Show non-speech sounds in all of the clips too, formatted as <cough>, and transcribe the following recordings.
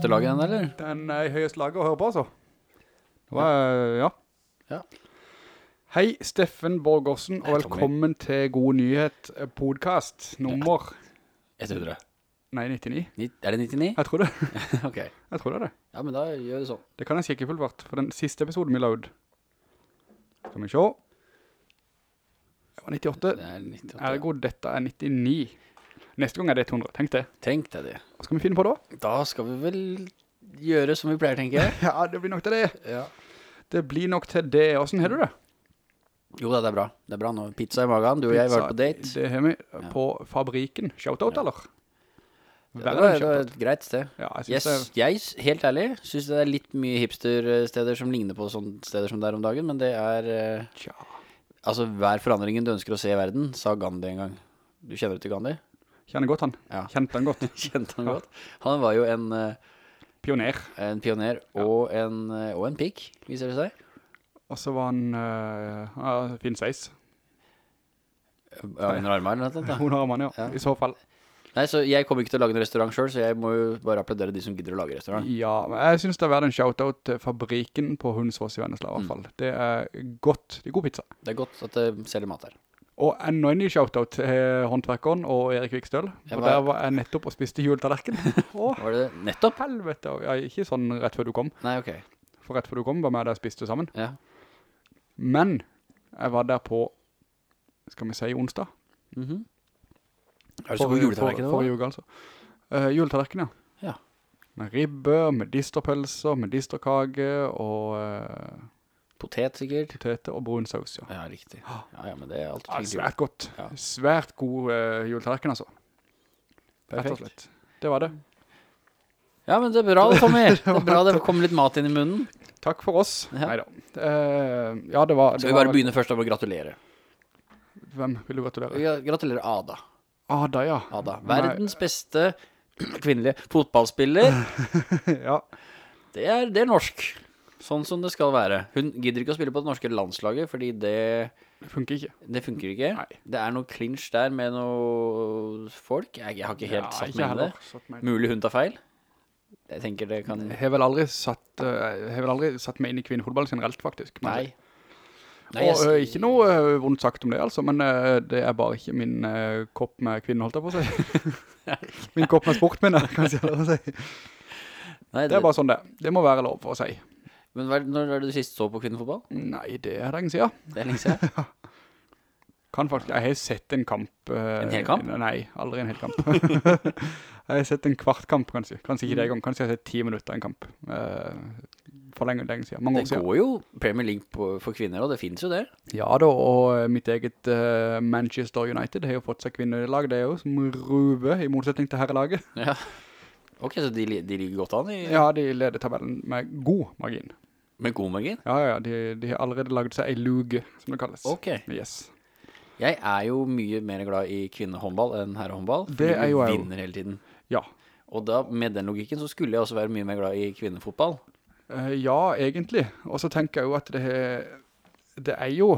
høyeste laget den, eller? Den er i høyeste laget å høre på, altså. Det var, ja. Ja. Hei, Steffen Borgårdsen, og velkommen til God Nyhet eh, podcast nummer 100. Nei, 99. Ni- Er det 99? Jeg tror det. <laughs> ok. Jeg tror det er det. Ja, men da gjør det sånn. Det kan jeg sjekke fullt hvert, for den siste episoden vi la ut. Skal vi se. Det var 98. Det er 98. Ergo, dette er 99. Neste gang er det 200, tenk det. Tenk deg det. Hva skal vi finne på da? Da skal vi vel gjøre som vi pleier, tenker jeg. <laughs> Ja, det blir nok til det. Ja. Det blir nok til det. Hvordan har du det? Jo, da, det er bra. Det er bra nå. Pizza i magen. Du og jeg har vært på date. Det har vi på fabrikken. Shoutout, eller? Det var, det var et greit sted. Ja, jeg yes, jeg, helt ærlig, synes det er litt mye hipstersteder som ligner på sånne steder som det er om dagen, men det er, eh, altså hver forandringen du ønsker å se i verden, sa Gandhi en gang. Du kjenner du til Gandhi? Kjenner godt han. Ja. Kjente han godt. <laughs> Kjente han godt. Han var jo en, Uh, Pioner. en pioner og en, uh, og en pikk, viser det seg. Og så var han, uh, ja, fin seis. Ja, under armene eller noe har <laughs> man, ja. Ja. I så fall. Nei, så jeg kommer ikke til å lage en restaurant selv, så jeg må jo bare applaudere de som gidder å lage restaurant. Ja, men jeg synes det er verdt en shoutout til fabrikken på Hundsvås i Vennesla, i hvert Mm. Det er godt. Det er god pizza. Det er godt at det selger mat her. Og enda en ny shoutout til håndverkeren og Erik Vikstøl. Jeg Og var- der var jeg nettopp og spiste juletallerken. <laughs> Var det nettopp? helvete. Ja, ikke sånn rett før du kom. Nei, ok. For rett før du kom var vi der og spiste sammen. Ja. Men jeg var der på, skal vi si onsdag? Mhm. Er det så god juletallerken for- Forrige uke, altså. Uh, juletallerken, ja. Ja. Med ribbe, med disterpølser, med disterkage og eh, Potet sikkert. poteter og brun saus, ja. Ja, riktig. Ja, ja, men det er alt ja svært godt. Ja. Svært god uh, juletallerken, altså. Perfekt. Det var det. Ja, men det er bra, Tommy. <laughs> Det er bra det kommer litt mat inn i munnen. Takk for oss. Ja. Neida. Uh, ja, det var... Skal vi bare var, begynne først av å gratulere? Hvem vil du gratulere? Gratulerer Ada. Ada, ja. Ada. Nei. Verdens beste kvinnelige fotballspiller. <laughs> ja. Det er, det er norsk. Sånn som det skal være. Hun gidder ikke å spille på det norske landslaget, fordi det, Det funker ikke. det funker ikke. Nei. Det er noe clinch der med noen folk. Jeg, jeg har ikke helt Ja, satt meg inn det. meg. Mulig hun tar feil. Jeg tenker det kan... Jeg har vel aldri satt, eh, vel aldri satt meg inn i kvinnefotball generelt, faktisk. Nei. si. Nei. jeg... og eh, ikke noe uh, vondt sagt om det, altså, men uh, det er bare ikke min kopp med kvinne, holdt jeg på å si. <laughs> min kopp med sport, mener kan jeg si. det, Det er bare sånn det. Det må være lov for å si. Men hva, det- når er det du sist så på kvinnefotball? Nei, det er lenge siden. Det er lenge siden. <laughs> Kan faktisk, jeg har sett en kamp. Uh, En hel kamp? Nei, aldri en hel kamp. <laughs> jeg har sett en kvart kamp, kanskje. Kanskje ikke det en gang. Kanskje jeg har sett ti minutter en kamp. Uh, for lenge, lenge siden. Mange år Det siden. går jo Premier League på, for kvinner, og det finnes jo det. Ja da, og mitt eget uh, Manchester United har jo fått seg kvinnelag, det er jo som ruve, i motsetning til herrelaget. Ja. Ok, så de, de ligger godt an i, Ja, de leder tabellen med god margin. Med god margin. Ja, ja, de, de har allerede laget seg en luge, som det kalles. Ok. Yes. Jeg er jo mye mer glad i kvinnehåndball enn herrehåndball. Det er jo jeg vinner hele tiden. Ja. Og da, med den logikken, så skulle jeg også være mye mer glad i kvinnefotball. Uh, ja, egentlig. Og så tenker jeg jo at det, det er jo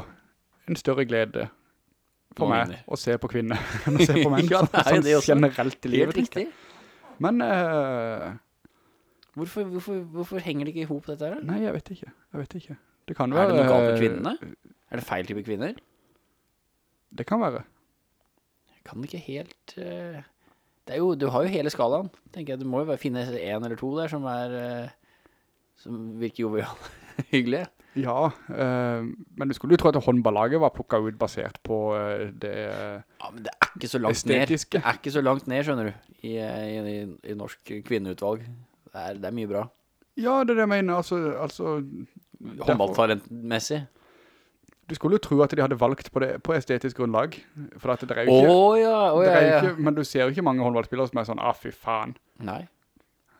en større glede for meg å se på kvinner <laughs> enn å se på <laughs> menn. Ja, det er jo sånn det også. generelt i livet. Helt tenker jeg. riktig. Men, eh, Hvorfor, hvorfor, hvorfor henger det ikke ihop dette her? nei, jeg vet ikke. Jeg vet ikke. Det kan Er det noe galt med eh, kvinnene? Er det feil type kvinner? Det kan være. Jeg kan ikke helt... eh, det er jo, du har jo hele skalaen, tenker jeg. Du må jo bare finne en eller to der som er... eh, som virker jovial. <laughs> Hyggelig. Ja, øh, men du skulle jo tro at håndballaget var plukket ut basert på det Ja, men det er ikke så langt Estetiske. ned. Det er ikke så langt ned, skjønner du, i, i, i, i norsk kvinneutvalg. Det er, det er mye bra. Ja, det er det jeg mener, altså, altså Håndballtalentmessig. Du skulle jo tro at de hadde valgt på, det, på estetisk grunnlag, for det er jo ikke, Åh, det ja, er jo ja. ikke, men du ser jo ikke mange håndballspillere som er sånn, ah fy faen. Nei,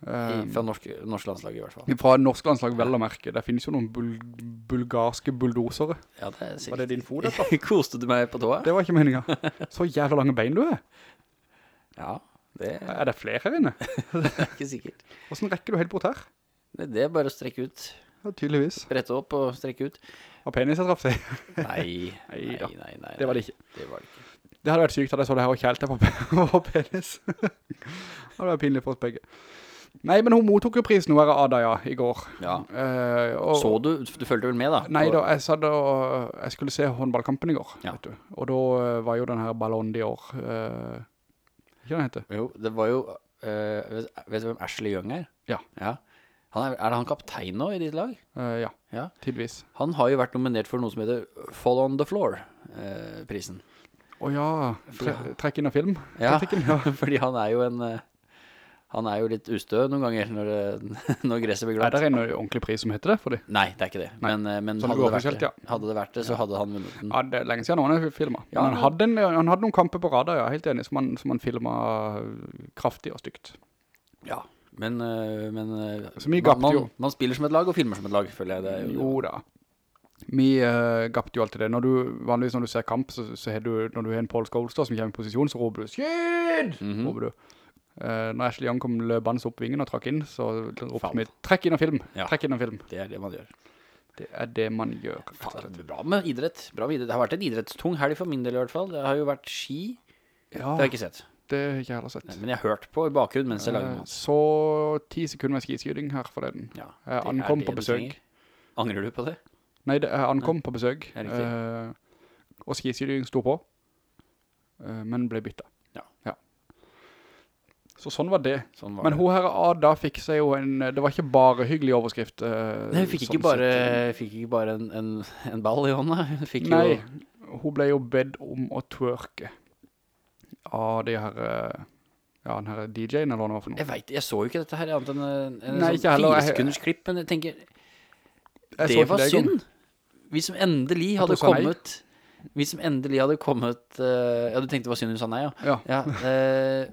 Eh, i, fra norsk, norsk landslag i hvert fall. fra norsk landslag vel å merke, det finnes jo noen bul bulgarske bulldosere. Ja, det er sikkert Var det din fot, da? <laughs> Koste du meg på tåa? Det var ikke meningen. <laughs> Så jævla lange bein du er. Ja, det Er det flere her inne? <laughs> er ikke sikkert. Hvordan rekker du helt bort her? Det, det er bare å strekke ut. Ja, tydeligvis. Brette opp og strekke ut. Og penis jeg traff seg? <laughs> Nei, Nei nei, nei, nei. Det var det ikke. Det var det ikke. Det hadde vært sykt at jeg så det her og kjelte på, <laughs> på penis. det hadde vært pinlig for oss begge. Nei, men hun mottok jo prisen, hun her Ada, ja, i går. Ja. Uh, og, Så du, du følte vel med da? Nei da, jeg da, jeg skulle se håndballkampen i går, Ja. vet du. Og da eh, var jo den her Ballon d'Or, uh, ikke han heter? Jo, det var jo uh, vet, vet du hvem Ashley Young er? Ja. ja. Han er, er det han kaptein nå i ditt lag? Uh, ja, Ja. tidvis. Han har jo vært nominert for noe som heter Fall on the Floor-prisen. Å ja, tre, trekk inn av film. ja, ja. <laughs> fordi han er jo en eh, Han er jo litt ustø noen ganger når, det, <laughs> når gresset blir glatt. Er det en ordentlig pris som heter det for det? Nei, det er ikke det. Nei. Men, eh, men hadde, det vært ja. hadde det vært det, så hadde han vunnet den. Ja, det er lenge siden han har filmet. Ja, han, hadde en, han hadde noen kamper på radar, ja, helt enig, som han, som han filmet kraftig og stygt. Ja. Men, eh, men eh, man, man, man spiller som et lag og filmer som et lag, føler jeg det. Jo, Jo da. Vi uh, gapte jo alltid det. Når du, vanligvis når du ser kamp, så, så har du, når du har en Paul Scholes da, som kommer i posisjon, så roper du «Skydd!» -hmm. roper du. Eh, når Ashley Young kom løpende opp vingen og trakk inn, så ropte Fall. vi «Trekk inn en film! Ja. Trekk inn en film!» Det er det man gjør. Det er det man gjør. Faen, det bra med idrett. Bra med idrett. Det har vært en idrettstung helg for min del i hvert fall. Det har jo vært ski. Det har jeg ikke sett. det har ikke jeg heller sett. Men jeg har hørt på i bakgrunnen mens jeg lager Eh, mat. så ti sekunder med skiskyting her forleden. Ja, Jeg er ankom på besøk. Angrer du på det? Nei, det, jeg ankom på besøk, Ja, eh, og skiskyting sto på, uh, men ble byttet. Så sånn var det. Sånn var Men det. hun her Ada fikk seg jo en, det var ikke bare hyggelig overskrift. eh, Nei, hun fikk ikke sånn bare, fikk ikke bare en, en, en ball i hånda. <laughs> Hun fikk Nei, jo hun ble jo bedt om å twerke av de her, eh, ja, den her DJ-en eller hva for noe. Jeg vet, jeg så jo ikke dette her annet enn en, en Nei, sånn ikke heller. fire sekunders klipp, men jeg tenker, Jeg det var det, synd. Vi som endelig hadde kommet... nei. vi som endelig hadde kommet, uh, ja, du tenkte det var synd hun sa nei, ja. Ja, Ja, eh,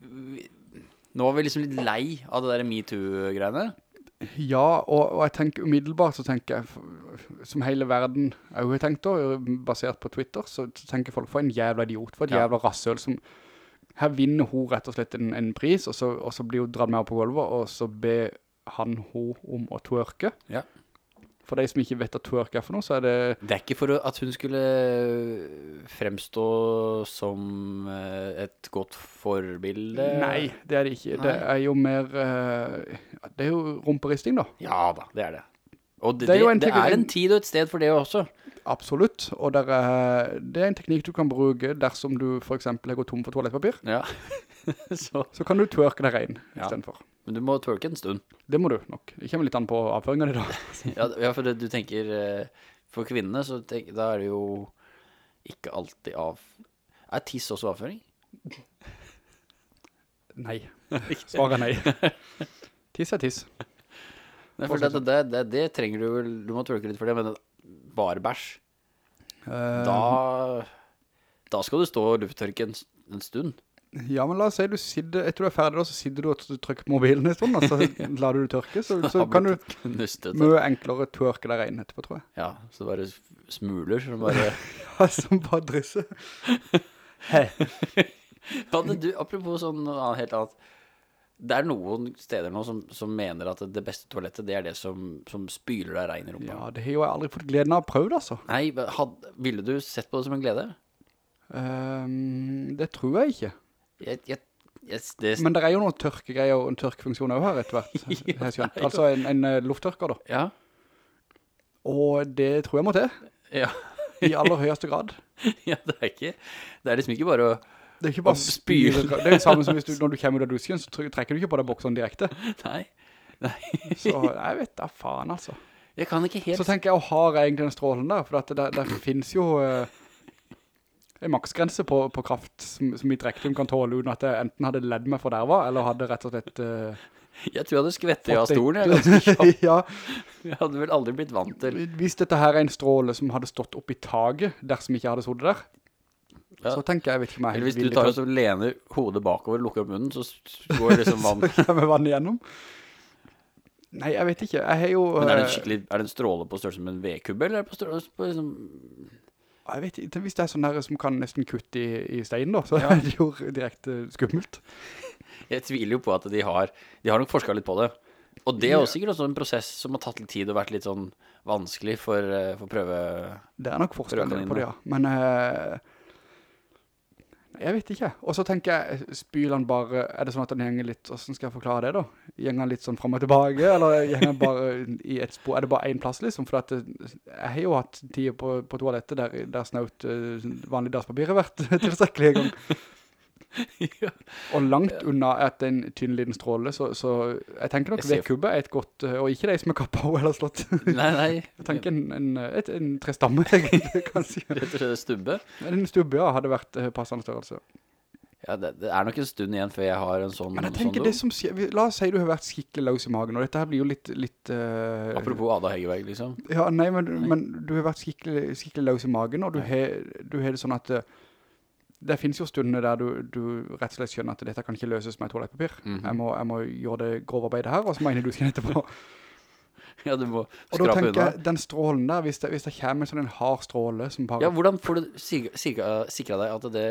nå var vi liksom litt lei av det der MeToo-greiene. ja og, og jeg tenker umiddelbart så tenker jeg, som hele verden jeg har tenkt da, basert på Twitter, så tenker folk for en jævla idiot, for et Ja. jævla rassøl som, her vinner hun rett og slett en, en pris, og så, og så blir hun dratt med opp på gulvet, og så ber han hun om å twerke. Ja. For de som ikke vet at twerk er for noe, så er det Det er ikke for at hun skulle fremstå som eh, et godt forbilde. Nei, det er det ikke. Det er jo mer eh, Det er jo rumperisting, da. Ja da, det er det. Og det, Det er det er en tid og et sted for det også. Absolutt. Og der er, det er en teknikk du kan bruke dersom du for eksempel går tom for toalettpapir. Ja. <laughs> Så, Så kan du twerke deg rein i stedet for. men du må twerke en stund. Det må du nok. Det kommer litt an på avføringen i dag. <laughs> Ja, for det, du tenker eh, For kvinnene så tenk, da er det jo ikke alltid av Er tiss også avføring? Nei. <laughs> Svaret er nei. Tiss er tiss. Nei, det, det, det, det trenger du vel Du må twerke litt for det, men bare bæsj Eh, Da Da skal du stå og lufttørke en, en stund. Ja, men la oss si du sitter, etter du er ferdig da, så sitter du og trykker på mobilen en stund, og så <laughs> lar du det tørke, så, så kan du mye enklere tørke deg rein etterpå, tror jeg. Ja, så bare smuler som bare <laughs> Ja, som bare drysser. <laughs> Hei. du, apropos sånn helt annet Det er noen steder nå som, som mener at det beste toalettet Det er det som, som spyler deg regn i rumpa Ja, det har jo jeg aldri fått gleden av å prøve, altså. Nei, had, ville du sett på det som en glede? Um, det tror jeg ikke. Jeg, jeg, jeg, det, Men det er jo noen tørkegreier og en tørkefunksjon også her etter hvert, <laughs> jo. Altså en, en eh, lufttørker da. Ja, Og det tror jeg må til, ja, i aller høyeste grad. <laughs> ja, det er ikke Det er liksom ikke bare å Det er ikke bare spyr. spyl. Det er det samme som du, når du kommer ut av dusken, så trekker du ikke på deg bokseren direkte. <laughs> Nei, Nei. Så jeg vet da faen, altså. jeg kan ikke helt Så tenker jeg, har jeg egentlig den strålen der? For det, det finnes jo uh, en maksgrense på, på kraft som, som mitt rektum kan tåle uten at jeg enten hadde ledd meg for derva, eller hadde rett og slett... Uh, Jeg tror jeg hadde skvettet av stolen jeg, <laughs> ja, Jeg hadde vel aldri blitt vant til hvis dette her er en stråle som hadde stått opp i taget, dersom jeg ikke hadde sodet der, Ja. så tenker jeg, jeg vet ikke meg er Eller hvis du tar og lener hodet bakover lukker opp munnen Så går liksom vann <laughs> Så kommer vann igjennom. Nei, jeg vet ikke. Jeg har jo... Men er det en eh, skikkelig Er det en stråle på størrelse med en V-kubbe, Eller er det på størrelse på liksom Jeg vet ikke, hvis det er sånn der som kan nesten kutte i, i steinen da, så Ja. <laughs> er det jo direkte skummelt. <laughs> Jeg tviler jo på at de har De har nok forsket litt på det Og det er også sikkert også en prosess som har tatt litt tid Og vært litt sånn vanskelig for, eh, for prøve Det er nok Rødkaniner. på det, ja. Men eh, Jeg vet ikke. Og så tenker jeg, spyler han bare, er det sånn at han gjenger litt, hvordan skal jeg forklare det da? Gjenger han litt sånn frem og tilbake, eller gjenger han bare i et spor? Er det bare en plass liksom? For det, jeg har jo hatt tid på, på toalettet der, der snaut uh, vanlig dasspapir har vært <laughs> tilstrekkelig en gang. <laughs> ja. Og langt unna at en tynn liten stråle, så, så jeg tenker nok vedkubbe er et godt, uh, og ikke de som er kappa eller slått. <laughs> Nei, nei. Jeg tenker en, en, et, en tre stammer, <laughs> egentlig, kanskje. Rett og slett stubbe. En stubbe, ja, hadde vært uh, passende størrelse. Ja, det, det er nok en stund igjen før jeg har en sånn, Men jeg sånn tenker sånn det som skjer, la oss si du har vært skikkelig løs i magen, og dette her blir jo litt, litt uh, Apropos Ada Hegerberg, liksom. Ja, nei, men, men du har vært skikkelig, skikkelig løs i magen, og du har, du har det sånn at uh, det finnes jo stunder der du, du rett og slett skjønner at dette kan ikke løses med toalettpapir. Mhm. jeg, må, jeg må gjøre det grovarbeidet her, og så inn i dusken etterpå. <laughs> Ja, du må Og da tenker jeg, den strålen der, hvis det, hvis det kommer en sånn en hard stråle som bare... Ja, hvordan får du sikre, sikra deg at det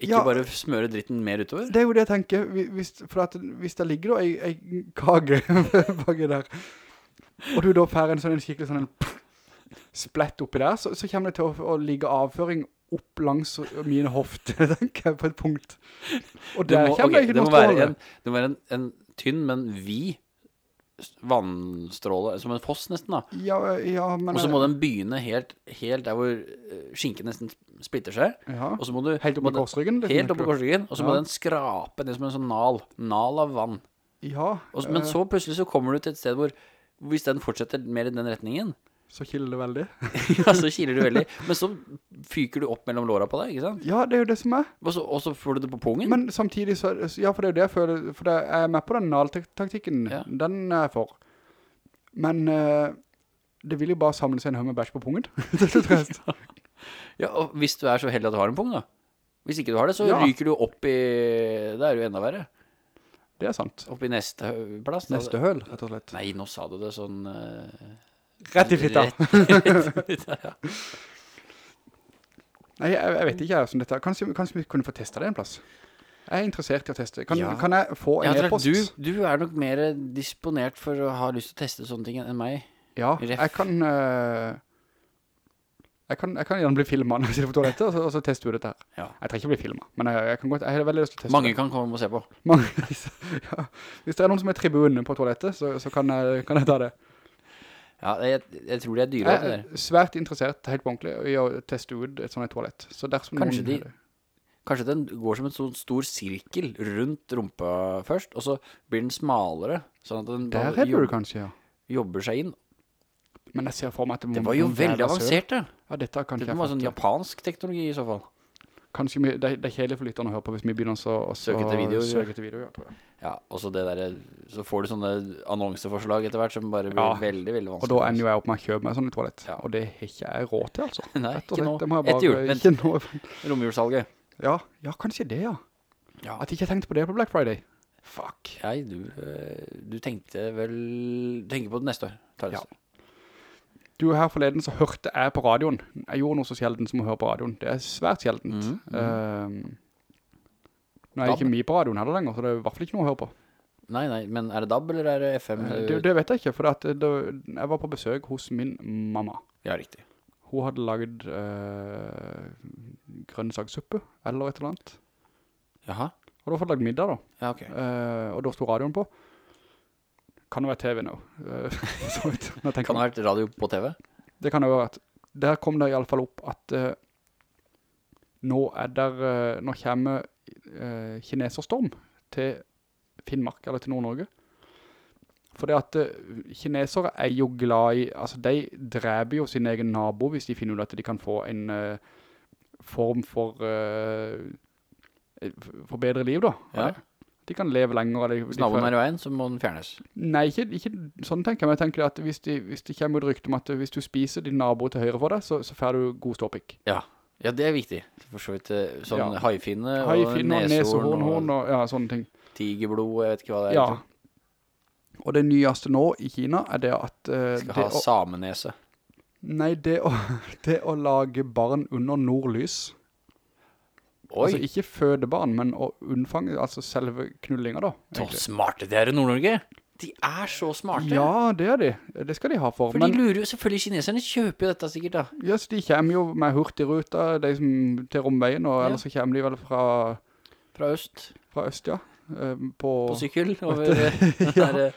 ikke Ja. bare smører dritten mer utover? Det er jo det jeg tenker, hvis, for at hvis det ligger da ei kage <laughs> baki der, og du da får en sånn en skikkelig sånn en splett oppi der, så, så kommer det til å, å ligge avføring opp langs mine hofter, <laughs> tenker jeg, på et punkt. Og der må, kommer ok, det ikke noe stråle. en, det må være en, en tynn, men vid vannstråle, som en foss nesten da. Ja, ja, men... Og så må den begynne helt, helt der hvor eh, skinken nesten splitter seg. Ja, Og så må du... helt opp på korsryggen. Helt opp på korsryggen, og så må den skrape ned som en sånn nal. Nal av vann. Ja, Og, men eh, så plutselig så kommer du til et sted hvor, hvis den fortsetter mer i den retningen, så kiler det veldig. <laughs> ja, så kiler du veldig. Men så fyker du opp mellom låra på deg, ikke sant? Ja, det er jo det som er. Og så, og så får du det på pungen. Men samtidig så, ja, for det er jo det jeg føler, for det er med på den naltaktikken, Ja. den er jeg for. Men uh, det vil jo bare samle seg en høy med bæsj på pungen. <laughs> Ja, og hvis du er så heldig at du har en pung, da. Hvis ikke du har det, så Ja. ryker du opp i Det er jo enda verre. det er sant. Opp i neste plass. Neste høl, rett og slett. Nei, nå sa du det sånn eh, Rett i fitta. Rett, i fitta, ja. Nei, jeg, jeg vet ikke jeg, som dette er. Kanskje, kanskje vi kunne få testet det en plass? Jeg er interessert i å teste. Kan, Ja. kan jeg få en e-post? du, du er nok mer disponert for å ha lyst til å teste sånne ting enn meg. Ja, jeg kan... uh, jeg kan, jeg kan gjerne bli filmet når jeg sitter på toalettet, og så, og så tester du dette her. Ja. Jeg trenger ikke bli filmet, men jeg, jeg kan godt, jeg har veldig lyst til å teste Mange det. kan komme og se på. Mange, <laughs> ja. Hvis det er noen som er tribunene på toalettet, så, så kan, jeg, kan jeg ta det. Ja, jeg, jeg tror det er dyre. Jeg det er svært interessert, helt på ordentlig, i å teste ut et sånt et toalett. Så Kanskje de- Kanskje den går som en sånn stor sirkel rundt rumpa først, og så blir den smalere, sånn at den Der da er du kanskje, ja. jobber seg inn. Men jeg ser for meg at det, må- Det var jo veldig avansert, det. Ja, dette kan Det ikke jeg var sånn japansk teknologi i så fall. Kanskje vi, det, det er kjedelig for lytterne å høre på hvis vi begynner å Søke til videoer. Søke til videoer, ja, tror jeg. Ja, og så det der, så får du sånne annonseforslag etter hvert som bare blir Ja. veldig, veldig Og da ender jo jeg opp med å kjøpe meg sånn i toalett. Ja. Og det har ikke jeg råd til, altså. <laughs> Nei, ikke nå. Det må jeg Etter jul, men ikke nå. <laughs> Romjulssalget. Ja, ja, kanskje det, ja. Ja. At jeg ikke tenkte på det på Black Friday. Fuck. Nei, du, eh, du tenkte vel, du tenker på det neste år. Ta det Ja. Du, her forleden så hørte jeg på radioen. Jeg gjorde noe så sjelden som å høre på radioen. Det er svært sjeldent. Mm. Ehm, nå er jeg ikke mye på radioen heller lenger, så det er i hvert fall ikke noe å høre på. Nei, nei, men er det DAB eller er det FM? Eh, Det, det vet jeg ikke, for det, det, jeg var på besøk hos min mamma. Ja, riktig. Hun hadde laget øh, grønnsakssuppe, eller et eller annet. Jaha, Og da fått laget middag da. ja, ok. Uh, og da stod radioen på. Kan jo være TV nå. Eh, Kan det være <laughs> ha vært radio på TV? Det kan jo være at der kom det i alle fall opp at uh, nå er der, uh, nå kommer uh, kineserstorm til Finnmark, eller til Nord-Norge. For det at kinesere er jo glad i, altså de dreper jo sin egen nabo hvis de finner ut at de kan få en uh, form for, uh, for bedre liv da. Ja. De kan leve lenger. eller de- får- er i veien, så må den fjernes. Nei, ikke, ikke sånn tenker jeg, men jeg tenker at hvis, de, hvis det kommer et rykte om at hvis du spiser din nabo til høyre for deg, så, så får du god ståpikk. Ja. ja, det er viktig. For så vidt eh, sånn Ja. haifinne og Haifinn og neshorn og og ja, sånne ting. tigerblod, jeg vet ikke hva det er. Ja. Og det nyeste nå i Kina er det at Uh, Skal det ha å, samenese. Nei, det å, <laughs> det å lage barn under nordlys, Oi, altså ikke føde barn, men å unnfange, altså selve knullingen da. så smarte de er i Nord-Norge. De er så smarte. Ja, det er de. Det skal de ha for. For Men de lurer jo, selvfølgelig kineserne kjøper jo dette sikkert da. ja, så de kommer jo med hurtigruta, de som til romveien, og Ja. ellers så kommer de vel fra, Fra øst, fra øst, ja. Eh, På, på sykkel, over <laughs> ja. der eh,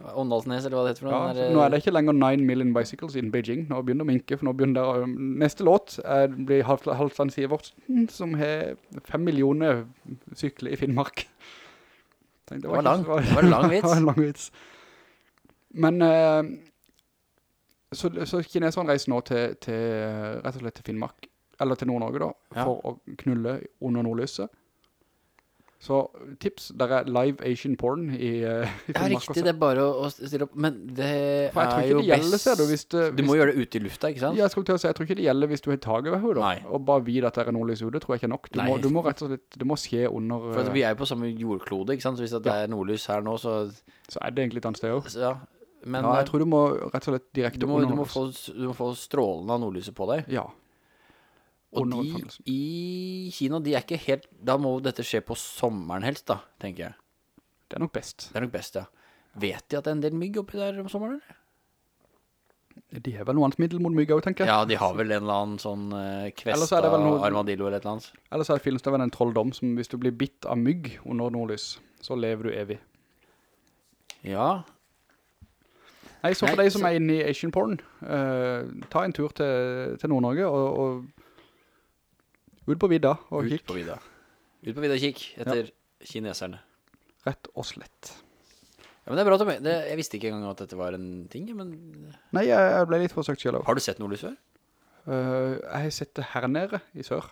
Åndalsnes, eller hva det heter for noe. Ja, nå er det ikke lenger 9 million bicycles in Beijing. Nå begynner det å minke, for nå begynner det, neste låt er, blir Halv- Halvdan Sivertsen, som har 5 millioner sykler i Finnmark. Tenkte, Det var ikke Det var en lang <laughs> det var en lang vits. Men, Uh, så, så kineserne reiser nå til, til, eh, rett og slett til Finnmark, eller til Nord-Norge da, Ja. for å knulle under nordlyset. Så tips, der er live Asian porn i, eh, i Ja, riktig, også. det er bare å, å stille opp, men det er jo det gjelder, best. ser du, hvis det- Du må gjøre det ute i lufta, ikke sant? Ja, jeg skulle til å si, jeg tror ikke det gjelder hvis du har taget ved hodet, og bare vid at det er nordlys hodet, tror jeg ikke nok. Du, må, du må rett og slett, det må skje under, For eh, vi er jo på samme jordklode, ikke sant? Så hvis det det er nordlys her nå, så, så er det egentlig et annet sted også. ja. Men Ja, eh, jeg tror du må rett og slett direkte du, må, under du, må få, du må få strålen av nordlyset på deg. Ja, Og de i Kina, de er ikke helt, da må dette skje på sommeren helst da, tenker jeg. det er nok best. Det er nok best, ja. Vet de at det er en del mygg oppi der om sommeren. De har vel noe annet middel mot mygg også, tenker jeg. Ja, de har vel en eller annen sånn uh, Ellers kvesta eller noe- armadillo eller et eller annet. Ellers er det vel en trolldom som hvis du blir bitt av mygg under nordlys, så lever du evig. Ja, Nei, så for Nei, deg som så- er inne i Asian porn, uh, ta en tur til, til Nord-Norge og, og ut på vidda og ut kikk på vidda. Ut på vidda og kikk etter kineserne. rett og slett. Ja, men det er bra, Tommy. Det, jeg visste ikke engang at dette var en ting, men Nei, jeg, jeg ble litt forsøkt selv har du sett nordlys før? Eh, jeg har sett det her nede i sør.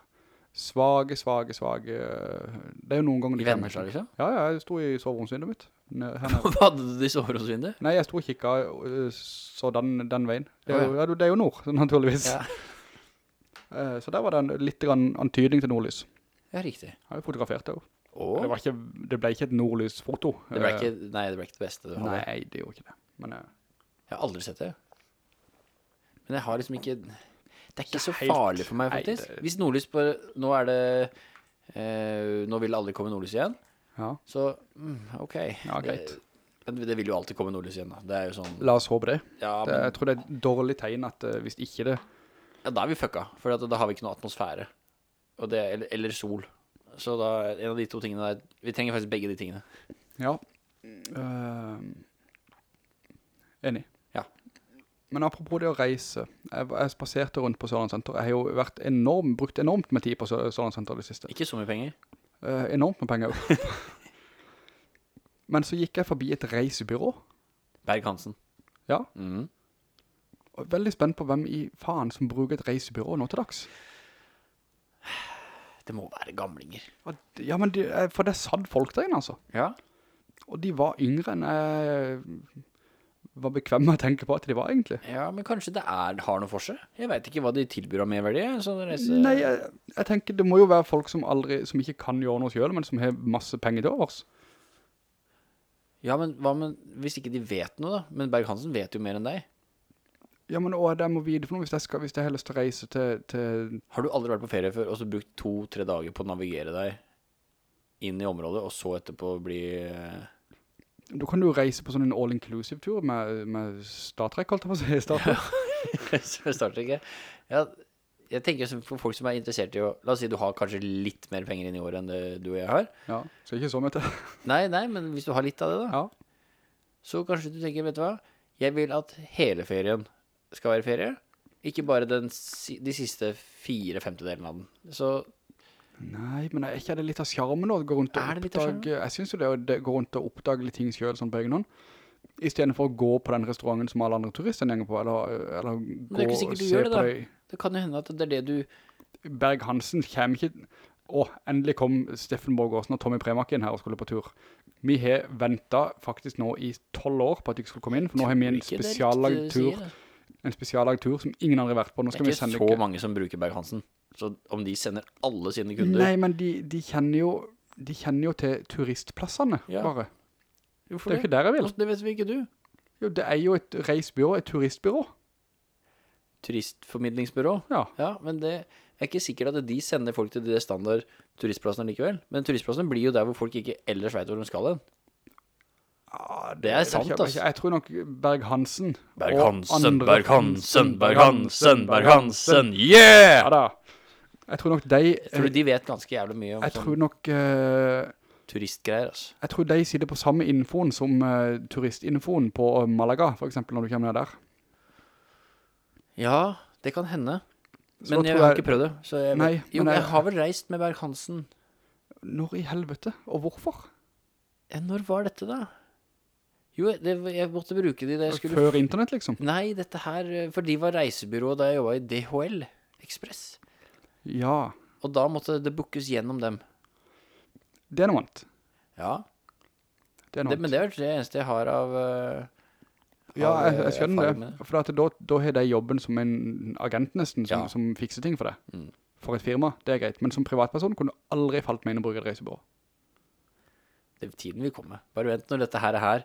Svage, svage, svage. eh, Det er jo noen ganger I. Vennesla, liksom? Ja, ja, jeg sto i soveromsvinduet mitt. ne- Her nede. <laughs> Hva hadde du i soveromsvinduet? Nei, jeg sto og kikket eh, så den, den veien. Det er, Å, jo, ja, det er jo nord, <laughs> naturligvis. Ja. Eh, så der var det en, litt grann antydning til nordlys. ja, riktig. Jeg har jo fotografert det jo. Oh. Det, var ikke, det ble ikke et nordlysfoto. det ble Eh, ikke, nei, det ble ikke det beste du hadde. Nei, det gjorde ikke det. Men eh, Jeg har aldri sett det. Men jeg har liksom ikke Det er ikke så helt- farlig for meg, nei, det- Hvis nordlys på Nå er det eh, Nå vil det aldri komme nordlys igjen. ja, Så mm, OK. Ja, greit. Det, men det vil jo alltid komme nordlys igjen, da. Det er jo sånn la oss håpe det. Ja, det. Jeg tror det er et dårlig tegn at hvis ikke det ja, da er vi fucka. For da har vi ikke noe atmosfære. Det, eller, eller sol. Så da En av de to tingene der Vi trenger faktisk begge de tingene. Ja. Uh, enig. Ja. Men apropos det å reise, jeg, jeg spaserte rundt på Sørlandssenter. Jeg har jo vært enorm, brukt enormt med tid på Sør- Sørlandssenter det siste. Ikke så mye penger. Uh, enormt med penger. <laughs> Men så gikk jeg forbi et reisebyrå. Berg-Hansen. Ja, Mhm. og veldig spent på hvem i faen som bruker et reisebyrå nå til dags. Det må være gamlinger. Ja, men de, eh, for det satt folk der inne, altså. Ja. Og de var yngre enn jeg var bekvem med å tenke på at de var egentlig. Ja, men kanskje det er, har noe for seg? Jeg vet ikke hva de tilbyr av merverdi. Nei, jeg, jeg tenker det må jo være folk som aldri, som ikke kan gjøre noe selv, men som har masse penger til overs. Ja, men hva med, hvis ikke de vet noe da? Men Berg-Hansen vet jo mer enn deg. Ja, men også det må vite for noe hvis jeg, skal, hvis jeg har lyst til å reise til, til Har du aldri vært på ferie før, og så brukt to-tre dager på å navigere deg inn i området, og så etterpå bli... eh, Da kan du reise på sånn en all-inclusive-tur med, med Star Trek, holdt jeg på å si, Star Trek. <laughs> Så starter ikke. Ja, jeg tenker for folk som er interessert i å... La oss si du har kanskje litt mer penger inn i året enn det du og jeg har. Ja, så ikke så mye til. <laughs> Nei, nei, men hvis du har litt av det da, Ja, så kanskje du tenker, vet du hva? Jeg vil at hele ferien skal være ferie. Ikke bare den, de siste fire femtedelene av den. Så nei, men er ikke det litt av skjermen å Gå rundt og oppdage, jeg synes jo det, det, gå rundt og oppdage litt ting selv sånn på egen hånd. I stedet for å gå på den restauranten som alle andre turister gjenger på, eller, eller gå og se det på da. det. kan jo hende at det er det du... Berg-Hansen kommer ikke... Å, endelig kom Steffen Borgårdsen og Tommy Premakken her og skulle på tur. Vi har ventet faktisk nå i 12 år på at de skulle komme inn, for nå har vi en spesiallagd tur, det. En spesiallagd tur som ingen andre har vært på. Nå Det er ikke så mange som bruker Berg-Hansen. Så om de sender alle sine kunder... Nei, men de, de kjenner jo de kjenner jo til turistplassene, Ja. bare. Hvorfor Det er jo ikke der jeg vil. Det vet vi ikke du. Jo, det er jo et reisbyrå, et turistbyrå. Turistformidlingsbyrå. Ja. Ja, men det er ikke sikkert at de sender folk til de standard turistplassene likevel. Men turistplassene blir jo der hvor folk ikke ellers vet hvor de skal hen. Ja, Det er sant, altså. jeg tror nok Berg-Hansen. Berg-Hansen, Berg-Hansen, Berg-Hansen, Berg-Hansen, yeah! Ja da. Jeg tror nok de, Jeg tror de vet ganske jævlig mye om jeg sånn tror nok, eh, turistgreier, altså. jeg tror de sitter på samme infoen som eh, turistinfoen på Malaga, for eksempel, når du kommer ned der. Ja, det kan hende. Så Men jeg har ikke prøvd det. Så jeg, Nei, jo, jeg, jeg- har vel reist med Berg-Hansen. Når i helvete? Og hvorfor? Ja, når var dette da? Jo, det, jeg måtte bruke de da jeg skulle... Før internett, liksom? Nei, dette her, eh, for de var reisebyrå da jeg jobbet i DHL Express. Ja, Og da måtte det bookes gjennom dem. det er noe annet. Ja, Det er noe det, annet. men det er det eneste jeg har av... eh, Ja, jeg, eh, jeg skjønner det. For at da, da har de jobben som en agent nesten, som, Ja. som fikser ting for deg. Mm. For et firma, det er greit. Men som privatperson kunne du aldri falt meg inn å bruke et reisebyrå. Det er tiden vi kommer. Bare vent når dette her er her.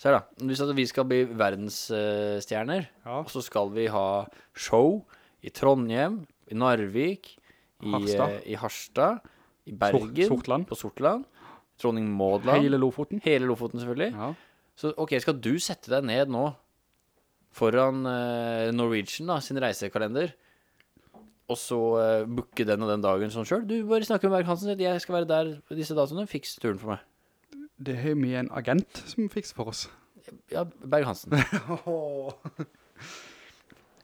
Se da, hvis vi skal bli verdensstjerner, Ja. og så skal vi ha show i Trondheim, i Narvik, i Harstad. Harstad, i, Harstad, i Bergen, Sortland. på Sortland, Trondheim-Mådland, hele, Lofoten. Hele Lofoten. Selvfølgelig. Ja. Så ok, skal du sette deg ned nå foran uh, Norwegian da, sin reisekalender, og så uh, booke den og den dagen sånn selv? Du bare snakker med Berg-Hansen, jeg skal være der disse datoene, fiks turen for meg. Det har vi en agent som fikser for oss. Ja, Berg-Hansen. <laughs>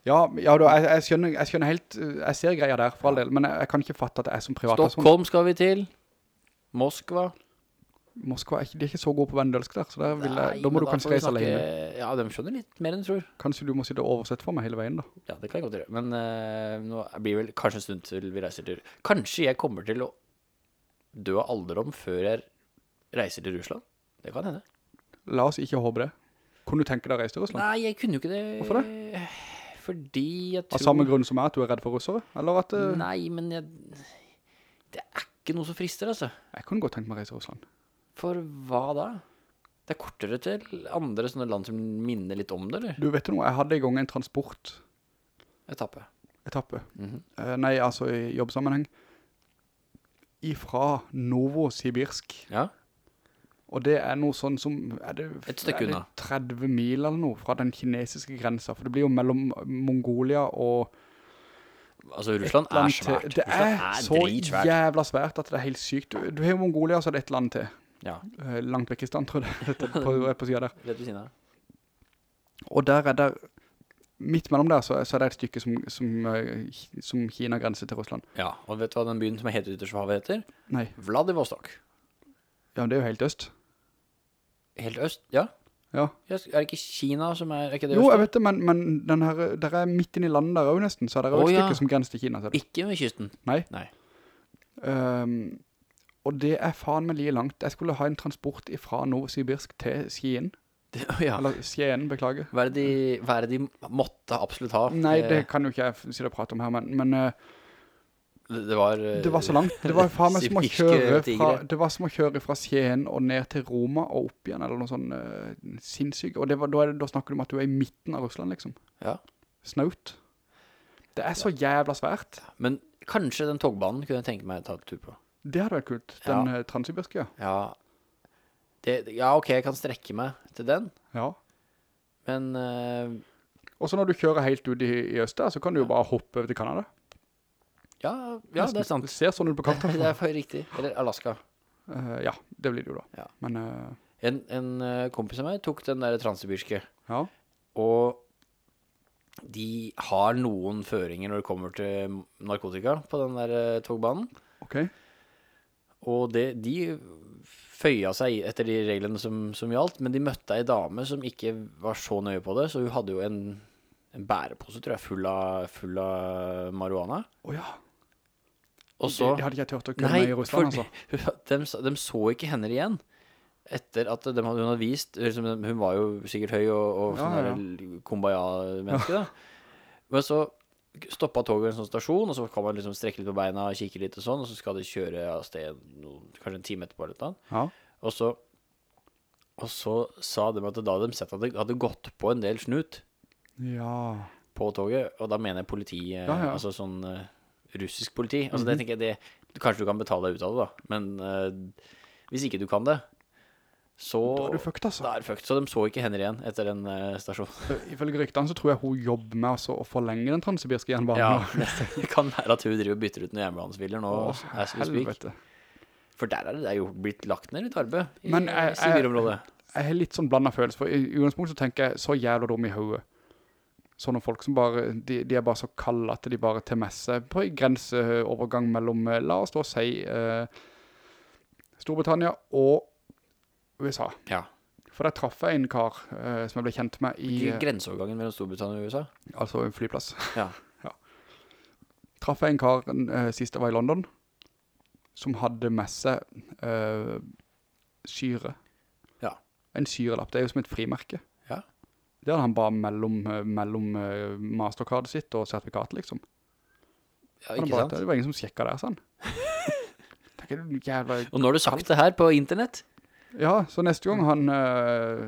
Ja, ja da, jeg, jeg, skjønner, jeg skjønner helt, uh, jeg ser greier der for all del, men jeg, jeg kan ikke fatte at jeg som privatperson, Stockholm skal vi til. Moskva. Moskva er ikke, de er ikke så gode på vendølsk der, så der vil jeg, Nei, da må du kanskje reise alene. Ja, de skjønner litt mer enn du tror. Kanskje du må sitte og oversette for meg hele veien da. Ja, det kan jeg godt gjøre. Men eh, nå blir vel kanskje en stund til vi reiser til Kanskje jeg kommer til å dø av alderdom før jeg reiser til Russland? Det kan hende. La oss ikke håpe det. Kunne du tenke deg å reise til Russland? Nei, jeg kunne jo ikke det. Hvorfor det? Fordi jeg tror Av samme grunn som er at du er redd for russere? Eller at uh, Nei, men jeg Det er ikke noe som frister, altså. jeg kunne godt tenkt meg å reise til Russland. For hva da? Det er kortere til andre sånne land som minner litt om det, eller? Du vet du noe, jeg hadde i gang en transport... Etappe. Eh, nei, altså i jobbsammenheng. Ifra Novosibirsk. Ja. Og det er noe sånn som, er det, er det 30 mil eller noe fra den kinesiske grensa? For det blir jo mellom Mongolia og Altså, Russland er svært. til-. Det er, er så dritsvært. jævla svært at det er helt sykt. Du, du har jo Mongolia, så er det et land til. Ja, Eh, langt vekk i stand, tror jeg. <laughs> det på, på siden der. <laughs> rett ved siden der. Og der er der, midt mellom der, så, så er det et stykke som, som, eh, som Kina grenser til Russland. Ja, og vet du hva den byen som er helt ytterst havet heter? Nei, Vladivostok. ja, det er jo helt øst. Helt øst, ja. Ja. Er det ikke Kina som er, er ikke det Jo, jeg vet det, men, men den her, der er midt inne i landet der også nesten, så er det jo et ja. stykke som grenser til Kina. Er. Ikke ved kysten. Nei. Nei. Um, og det er faen meg lige langt. Jeg skulle ha en transport fra Novosibirsk til Skien. Det, <laughs> ja. Eller Skien, beklager. Hva er, det de, hva er det de måtte absolutt ha? Nei, det kan jo ikke jeg si det å prate om her, men, men eh, det, var eh, det var så langt. Det var faen meg som å kjøre fra, det var som å kjøre fra Skien og ned til Roma og opp igjen, eller noe sånn uh, sinnssykt. Og det var, da, det, da snakker du om at du er i midten av Russland, liksom. Ja. Snaut. Det er så jævla svært. Men kanskje den togbanen kunne jeg tenke meg å ta tur på. Det hadde vært kult. Den ja. transsibirske, ja. Ja. Det, ja, ok, jeg kan strekke meg til den, Ja. men Uh, Og så når du kjører helt ut i, i øst der, så kan du jo bare hoppe over til Kanada. Ja, ja, det er sant. Det ser sånn ut på kartet. <laughs> Det er riktig. Eller Alaska. Uh, ja, det blir det jo da. Ja. Men, uh, En, en eh, kompis av meg tok den der transsibirske, ja. og de har noen føringer når det kommer til narkotika på den der togbanen. Ok. Og det, de føya seg etter de reglene som, som gjaldt, men de møtte ei dame som ikke var så nøye på det, så hun hadde jo en, en bærepose, tror jeg, full av, full av marihuana. Åja, Og så... de hadde ikke tørt å komme Nei, i Russland, altså. <laughs> de, de så ikke henne igjen. Etter at de, hun hadde vist liksom, Hun var jo sikkert høy og, og Ja, sånn ja, kumbaya-menneske, da. Men så stoppa toget ved en sånn stasjon, og så kan man liksom strekke litt på beina og kikke litt og sånn, og så skal de kjøre av sted noen, kanskje en time etterpå eller noe. Ja. Og så, og så sa de at da de sett at det hadde gått på en del snut Ja. på toget, og da mener jeg politi, eh, Ja, ja. altså sånn eh, russisk politi. Altså Mhm. det tenker jeg, det, kanskje du kan betale deg ut av det da, men uh, hvis ikke du kan det, så Da er du fucked, altså. Da er du fucked. Så de så ikke henne igjen etter den uh, stasjonen. Ifølge ryktene så tror jeg hun jobber med altså, å forlenge den transsibirske jernbanen. Ja, <laughs> det kan være at hun driver og bytter ut noen jernbanesviller nå, Åh, helvete. For der er det, det er jo blitt lagt ned litt arbeid i, Men i jeg- jeg- Sibirområdet. Jeg har litt sånn blandet følelse, for i utgangspunktet så tenker jeg så jævla dum i hodet. Sånne folk som bare, de, de er bare så kalde at de bare til messe på en grenseovergang mellom, eh, la oss da si, eh, Storbritannia og USA. Ja. For der traff jeg en kar eh, som jeg ble kjent med i, Grenseovergangen mellom Storbritannia og USA. altså en flyplass. Ja. <laughs> Traff jeg en kar eh, sist jeg var i London, som hadde med seg eh, syre. Ja. En syrelapp, det er jo som et frimerke. Det hadde han bare mellom, mellom eh, mastercardet sitt og sertifikatet, liksom. ja, ikke bare, sant? Det var ingen som sjekket der, sånn. <laughs> Jævla... Og nå har du sagt det her på internett. Ja, så neste gang han, eh,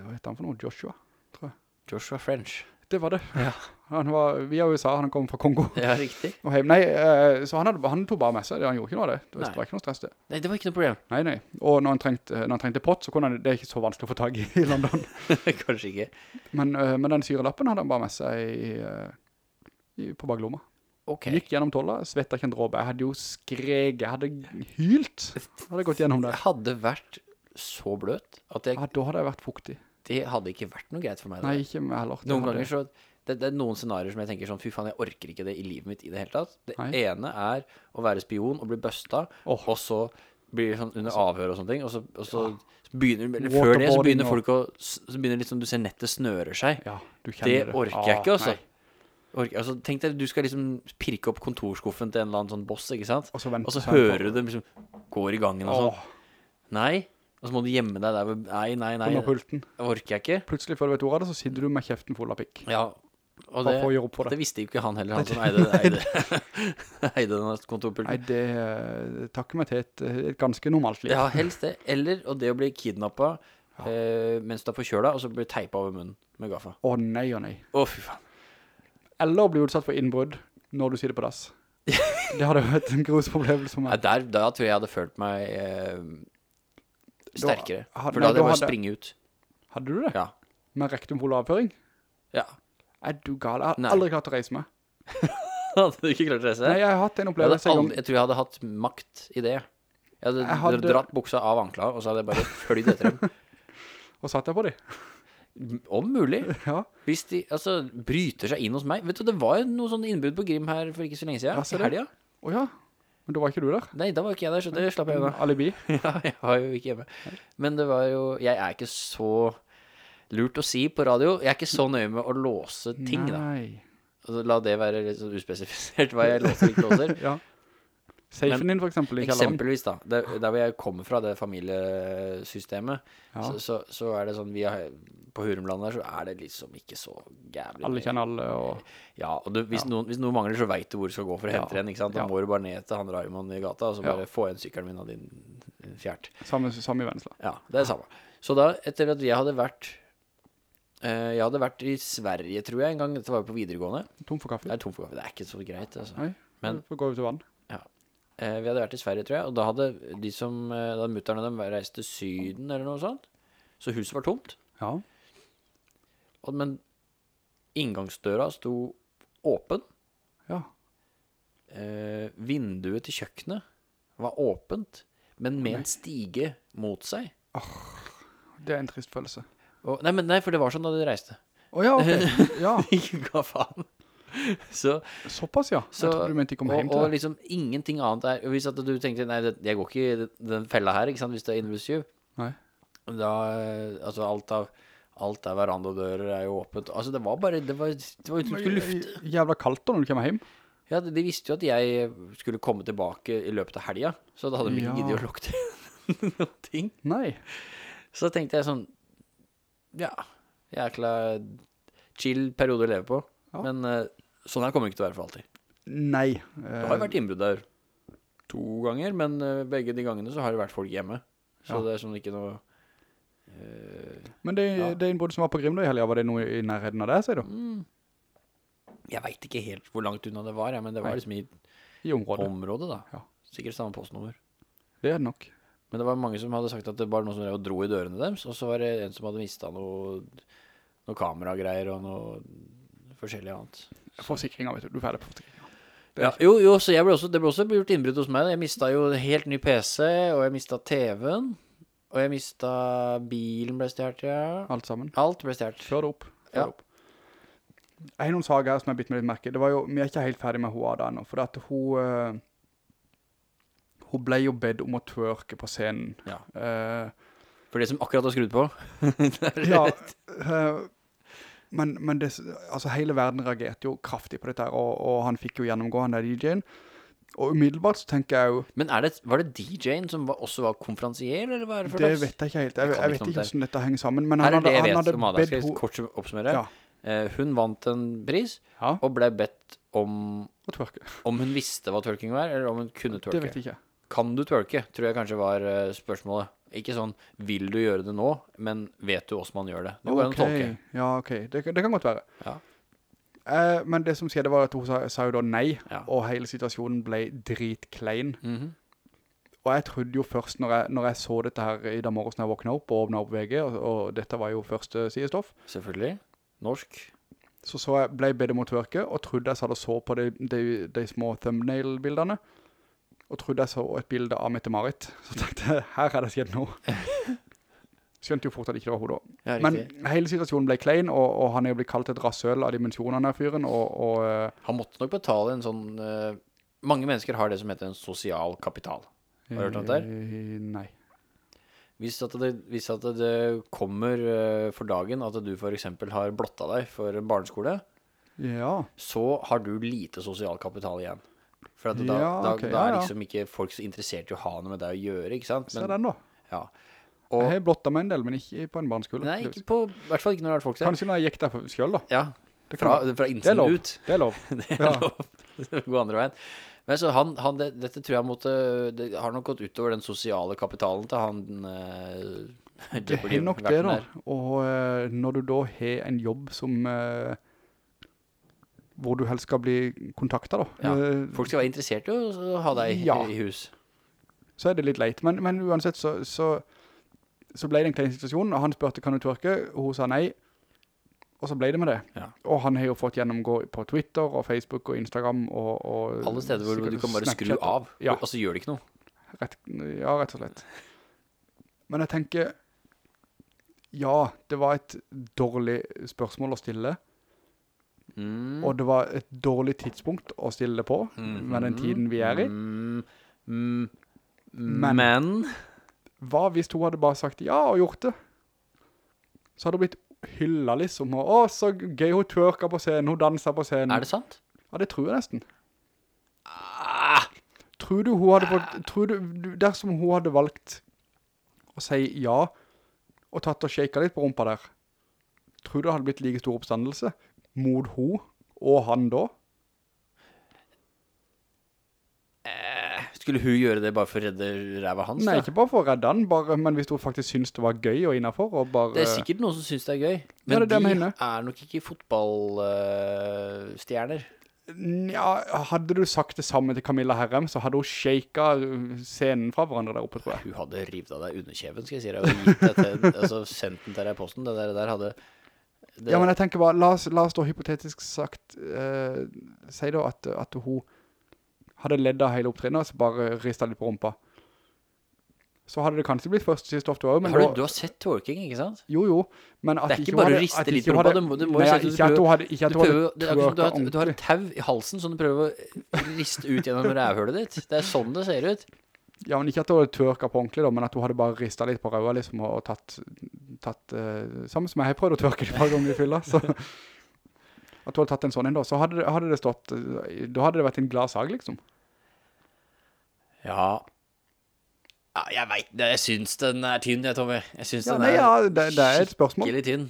hva heter han for noe? Joshua? tror jeg. Joshua French. Det var det. Ja. Han var via USA, han kom fra Kongo. Ja, riktig. <laughs> Nei, eh, så han, hadde, han tog bare med seg, det han gjorde ikke noe av det. Det Nei. var ikke noe stress det. Nei, det var ikke noe problem. Nei, nei. Og når han trengte, når han trengte pott, så kunne han, det er ikke så vanskelig å få tag i i London. <laughs> Kanskje ikke. Men, eh, men den syrelappen hadde han bare med seg i, eh, i, på baglomma. Ok. Gikk gjennom tolla, svettet ikke en dråbe. Jeg hadde jo skreg, jeg hadde hylt. Jeg hadde gått gjennom det. Jeg <laughs> hadde vært så bløt at jeg, Ja, da hadde jeg vært fuktig. det hadde ikke vært noe greit for meg. Nei, ikke heller. Noen ganger så det, det er noen scenarier som jeg tenker sånn Fy faen, jeg orker ikke det i livet mitt i det hele tatt. Det Nei. ene er å være spion og bli busta, oh. og så blir sånn under avhør og sånne ting. Og så, og så begynner eller Før det så begynner folk å Så begynner liksom Du ser nettet snører seg. Ja, du Det orker jeg Ah, ikke, altså. Orker, altså. Tenk deg, du skal liksom pirke opp kontorskuffen til en eller annen sånn boss, ikke sant? Og så Og så hører du dem liksom går i gangen og sånn. Nei. Og så må du gjemme deg der Nei, nei, nei. under pulten. Det orker jeg ikke. Plutselig før du vet ordet av det, så sitter du med kjeften full av pikk. Ja. Og det, for å det. det visste jo ikke han heller, han som <laughs> eide, eide, <laughs> eide den Nei, det eh, takker meg til et, et ganske normalt liv. Ja, helst det. Eller og det å bli kidnappa eh, mens du er forkjølet og så blir teipet over munnen med gaffa. Å nei og nei. Å, fy faen. Eller å bli utsatt for innbrudd når du sitter på dass. <laughs> Det hadde vært en grusom opplevelse for meg. der, da tror jeg jeg hadde følt meg eh, sterkere. ha- For nei, da hadde da jeg bare hadde- springe ut. Hadde du det? Ja. Med rektum avføring? Ja. Er du gal? Jeg har Nei. aldri klart å reise meg. <laughs> Hadde du ikke klart å reise Nei, deg? jeg har hatt en Jeg, hadde opplevelse en aldri, gang. jeg tror jeg hadde hatt makt i det. Jeg hadde, Jeg hadde- dratt buksa av ankla, og så hadde jeg bare flydd etter dem. <laughs> Og satt jeg på dem. Om mulig. <laughs> Ja. Hvis de altså, bryter seg inn hos meg. Vet du, det var jo noe sånn innbrudd på Grim her for ikke så lenge siden. Ja, ser I det. helga. Å ja. Men da var ikke du der. Nei, da var ikke jeg der, så det slapp jeg unna. Alibi. Ja, jeg var jo ikke hjemme. Men det var jo Jeg er ikke så lurt å si på radio. Jeg er ikke så nøye med å låse ting. Nei. da. la det være litt sånn uspesifisert hva jeg låser og ikke låser. <laughs> Ja. Safen din, for eksempel, i kjelleren. Eksempelvis, da. Der, der hvor jeg kommer fra, det familiesystemet, Ja. så, så, så er det sånn vi har, På Hurumland der så er det liksom ikke så gævlig. Alle kjenner alle, og Ja, og du, hvis, Noen, hvis Noen, mangler, så vet du hvor du skal gå for å hente Ja. den. ikke sant? Da Ja. må du bare ned til han Raimond i gata og så Ja. bare få igjen sykkelen min av din, din fjert. samme, samme i Vennesla. Ja, det er det samme. Så da, etter at jeg hadde vært eh, Jeg hadde vært i Sverige, tror jeg, en gang. Dette var jo på videregående. Tom for kaffe. Det er tom for kaffe. Det er ikke så greit, altså. Nei, Men- for å gå ut til vann. Eh, vi hadde vært i Sverige, tror jeg, og da hadde de som eh, Da mutterne dem reist til Syden eller noe sånt. Så huset var tomt. Ja. Og, men inngangsdøra sto åpen. Ja. Eh, vinduet til kjøkkenet var åpent, men med en stige mot seg. Åh, Det er en trist følelse. Og, nei, men nei, for det var sånn da du reiste. Å ja, ok. <laughs> Ja, Ikke hva faen. <laughs> Så, såpass ja. så jeg trodde du mente de kom hjem og, til og deg. liksom ingenting annet er Hvis at du tenkte Nei, det, jeg går ikke i den- den fella her, ikke sant, hvis det er innbruddstyv. Nei. Da eh, Altså, alt av Alt av verandadører er jo åpent. Altså, det var bare Det var, det var uten å skulle lufte. Jævla kaldt da når du kommer hjem. Ja, de, de visste jo at jeg skulle komme tilbake i løpet av helgen, så da hadde de ikke Ja. giddet å lukte <laughs> noen ting. Nei. Så tenkte jeg sånn Ja, jækla chill periode å leve på. Ja. Men eh, sånn her kommer det ikke til å være for alltid. Nei. Det har jo vært innbrudd der to ganger, men eh, begge de gangene så har det vært folk hjemme. Så Ja. det er sånn ikke noe eh, Men det, Ja. det innbruddet som var på Grimdøy i helga, var det noe i nærheten av det, sier du? mm. Jeg veit ikke helt hvor langt unna det var, ja, men det var Nei. liksom i I området. området, da. Ja. Sikkert samme postnummer. Det er det nok. Men det var mange som hadde sagt at det var noen som dro i dørene deres, og så var det en som hadde mistet noe, noe kameragreier og noe forskjellig annet. Forsikringer, vet du. Du er ferdig på forsikringer. Er Ja, jo, jo, så ble også, det ble også gjort innbrudd hos meg. Jeg mistet jo en helt ny PC, og jeg mistet TV-en, og jeg mistet bilen ble stjert, ja. Alt sammen. Alt ble stjert. Før det opp. Før Ja. opp. Jeg har noen saker her som jeg bitt meg litt merke. Det var jo, vi er ikke helt ferdig med hun Ada ennå, for at hun, eh, hun ble jo bedt om å twerke på scenen. Ja. Uh, For det som akkurat har skrudd på. <laughs> ja, uh, men, men det, altså hele verden reagerte jo kraftig på dette og, og han fikk jo gjennomgå han der DJ-en. Og umiddelbart så tenker jeg jo, Men det, var det DJ-en som var, også var konferansier, eller hva er det for det Det vet jeg ikke helt. Jeg Jeg, jeg vet ikke hvordan dette henger sammen, men han hadde, han hadde bedt Skal jeg kort oppsummere? Ja. Eh, hun vant en pris, Ja. og ble bedt om twerke. om hun visste hva twerking var, eller om hun kunne Det vet jeg ikke. Kan du twerke, tror jeg kanskje var eh, spørsmålet. Ikke sånn, vil du gjøre det nå, men vet du hvordan man gjør det? Det går an å tolke. Ja, ok. Det, det kan godt være. Ja. Eh, men det som skjedde var at hun sa, sa jo da nei, Ja. og hele situasjonen ble dritklein. Mhm. Og jeg trodde jo først, når jeg, når jeg så dette her i dag morges når jeg våkna opp og åpna opp VG, og, og dette var jo første sidestoff, Selvfølgelig. Norsk. så, så jeg ble bedt om å twerke, og trodde jeg satt og så på de, de, de små thumbnail-bildene, og trodde jeg så et bilde av Mette-Marit. Så tenkte jeg, her er det skjedd noe. <laughs> Skjønte jo fort at det ikke var da. Ja, Men hele situasjonen ble klein, og, og han er jo blitt kalt et rasøl av dimensjonene av fyren, og, og eh, Han måtte nok betale en sånn Uh, Mange mennesker har det som heter en sosial kapital. Har du hørt om det der? eh, Nei. Hvis at det, hvis at det kommer for dagen at du for eksempel har blotta deg for barneskole, Ja, så har du lite sosial kapital igjen. For da, Ja, da, da er liksom ikke folk så interessert i å ha noe med deg å gjøre, ikke sant? se den da. ja. Jeg har blotta meg en del, men ikke på en barneskole. nei, ikke på, i hvert fall ikke når det er folk der. Kanskje når jeg gikk der på selv da. Ja, Det fra, fra Det innsiden ut. Det er lov. <laughs> Det er Ja. lov. <laughs> Gå andre veien. Men så han, han det, dette tror jeg måtte Det har nok gått utover den sosiale kapitalen til han <laughs> Øh, Det er nok det da. Og øh, når du da har en jobb som eh, hvor du helst skal bli kontaktet da, Ja, eh, Folk skal være interessert i å ha deg Ja. i hus. så er det litt leit. Men, men uansett så, så, så ble det en klein situasjon, og han spørte kan du twerke, og hun sa nei. Og så ble det med det. Ja. Og han har jo fått gjennomgå på Twitter og Facebook og Instagram og, og Alle steder hvor du kan bare skru av, Ja. og så gjør det ikke noe. Rett, ja, rett og slett. Men jeg tenker, ja, det var et dårlig spørsmål å stille, Mm. og det var et dårlig tidspunkt å stille det på, med den tiden vi er i. Mm, mm, Men- men Hva hvis hun hadde bare sagt ja og gjort det? Så hadde hun blitt hyllet liksom, og å, så gøy hun twerka på scenen, hun danset på scenen. er det sant? Ja, det tror jeg nesten. Ah, Tror du hun hadde fått, tror du, du- dersom hun hadde valgt å si ja, og tatt og shaket litt på rumpa der, tror du det hadde blitt like stor oppstandelse mot hun og han da? skulle hun gjøre det bare for å redde ræva hans? Nei, da? ikke bare for å redde han, bare, men hvis hun faktisk synes det var gøy og innenfor, og bare... Det er sikkert noen som synes det er gøy, men ja, er de mener. er nok ikke fotballstjerner. Ja, hadde du sagt det samme til Camilla Herrem, så hadde hun shaket scenen fra hverandre der oppe, tror jeg. Hun hadde rivet av deg underkjeven, skal jeg si deg, og gitt deg til, <laughs> altså sendt den til deg i posten. Det der, der hadde... Det, Ja, men jeg tenker bare, la oss, la oss da hypotetisk sagt, eh, si da at, at hun hadde ledd av hele opptrinnet, og så bare ristet litt på rumpa. Så hadde det kanskje blitt først siste ofte også, men har du, da, du har sett twerking, ikke sant? jo jo, men at Det er ikke bare å riste litt på rumpa, du må- du må Nei, jo si at du hadde, ikke at hun hadde er akkurat som du, har, et ordentlig. tau i halsen som du prøver å riste ut gjennom rævhølet ditt. Det er sånn det ser ut. Ja, men ikke at hun hadde tørket på ordentlig da, men at hun hadde bare ristet litt på røva liksom, og, og tatt, tatt uh, samme som jeg har prøvd å tørke et par ganger i fylla, så <laughs> at hun hadde tatt en sånn en da, så hadde, det- hadde det stått, eh, da hadde det vært en glad sag liksom. Ja. ja jeg vet det. Jeg synes den er tynn, jeg, Tommy. Jeg synes Ja, den er ja, det, det er skikkelig tynn.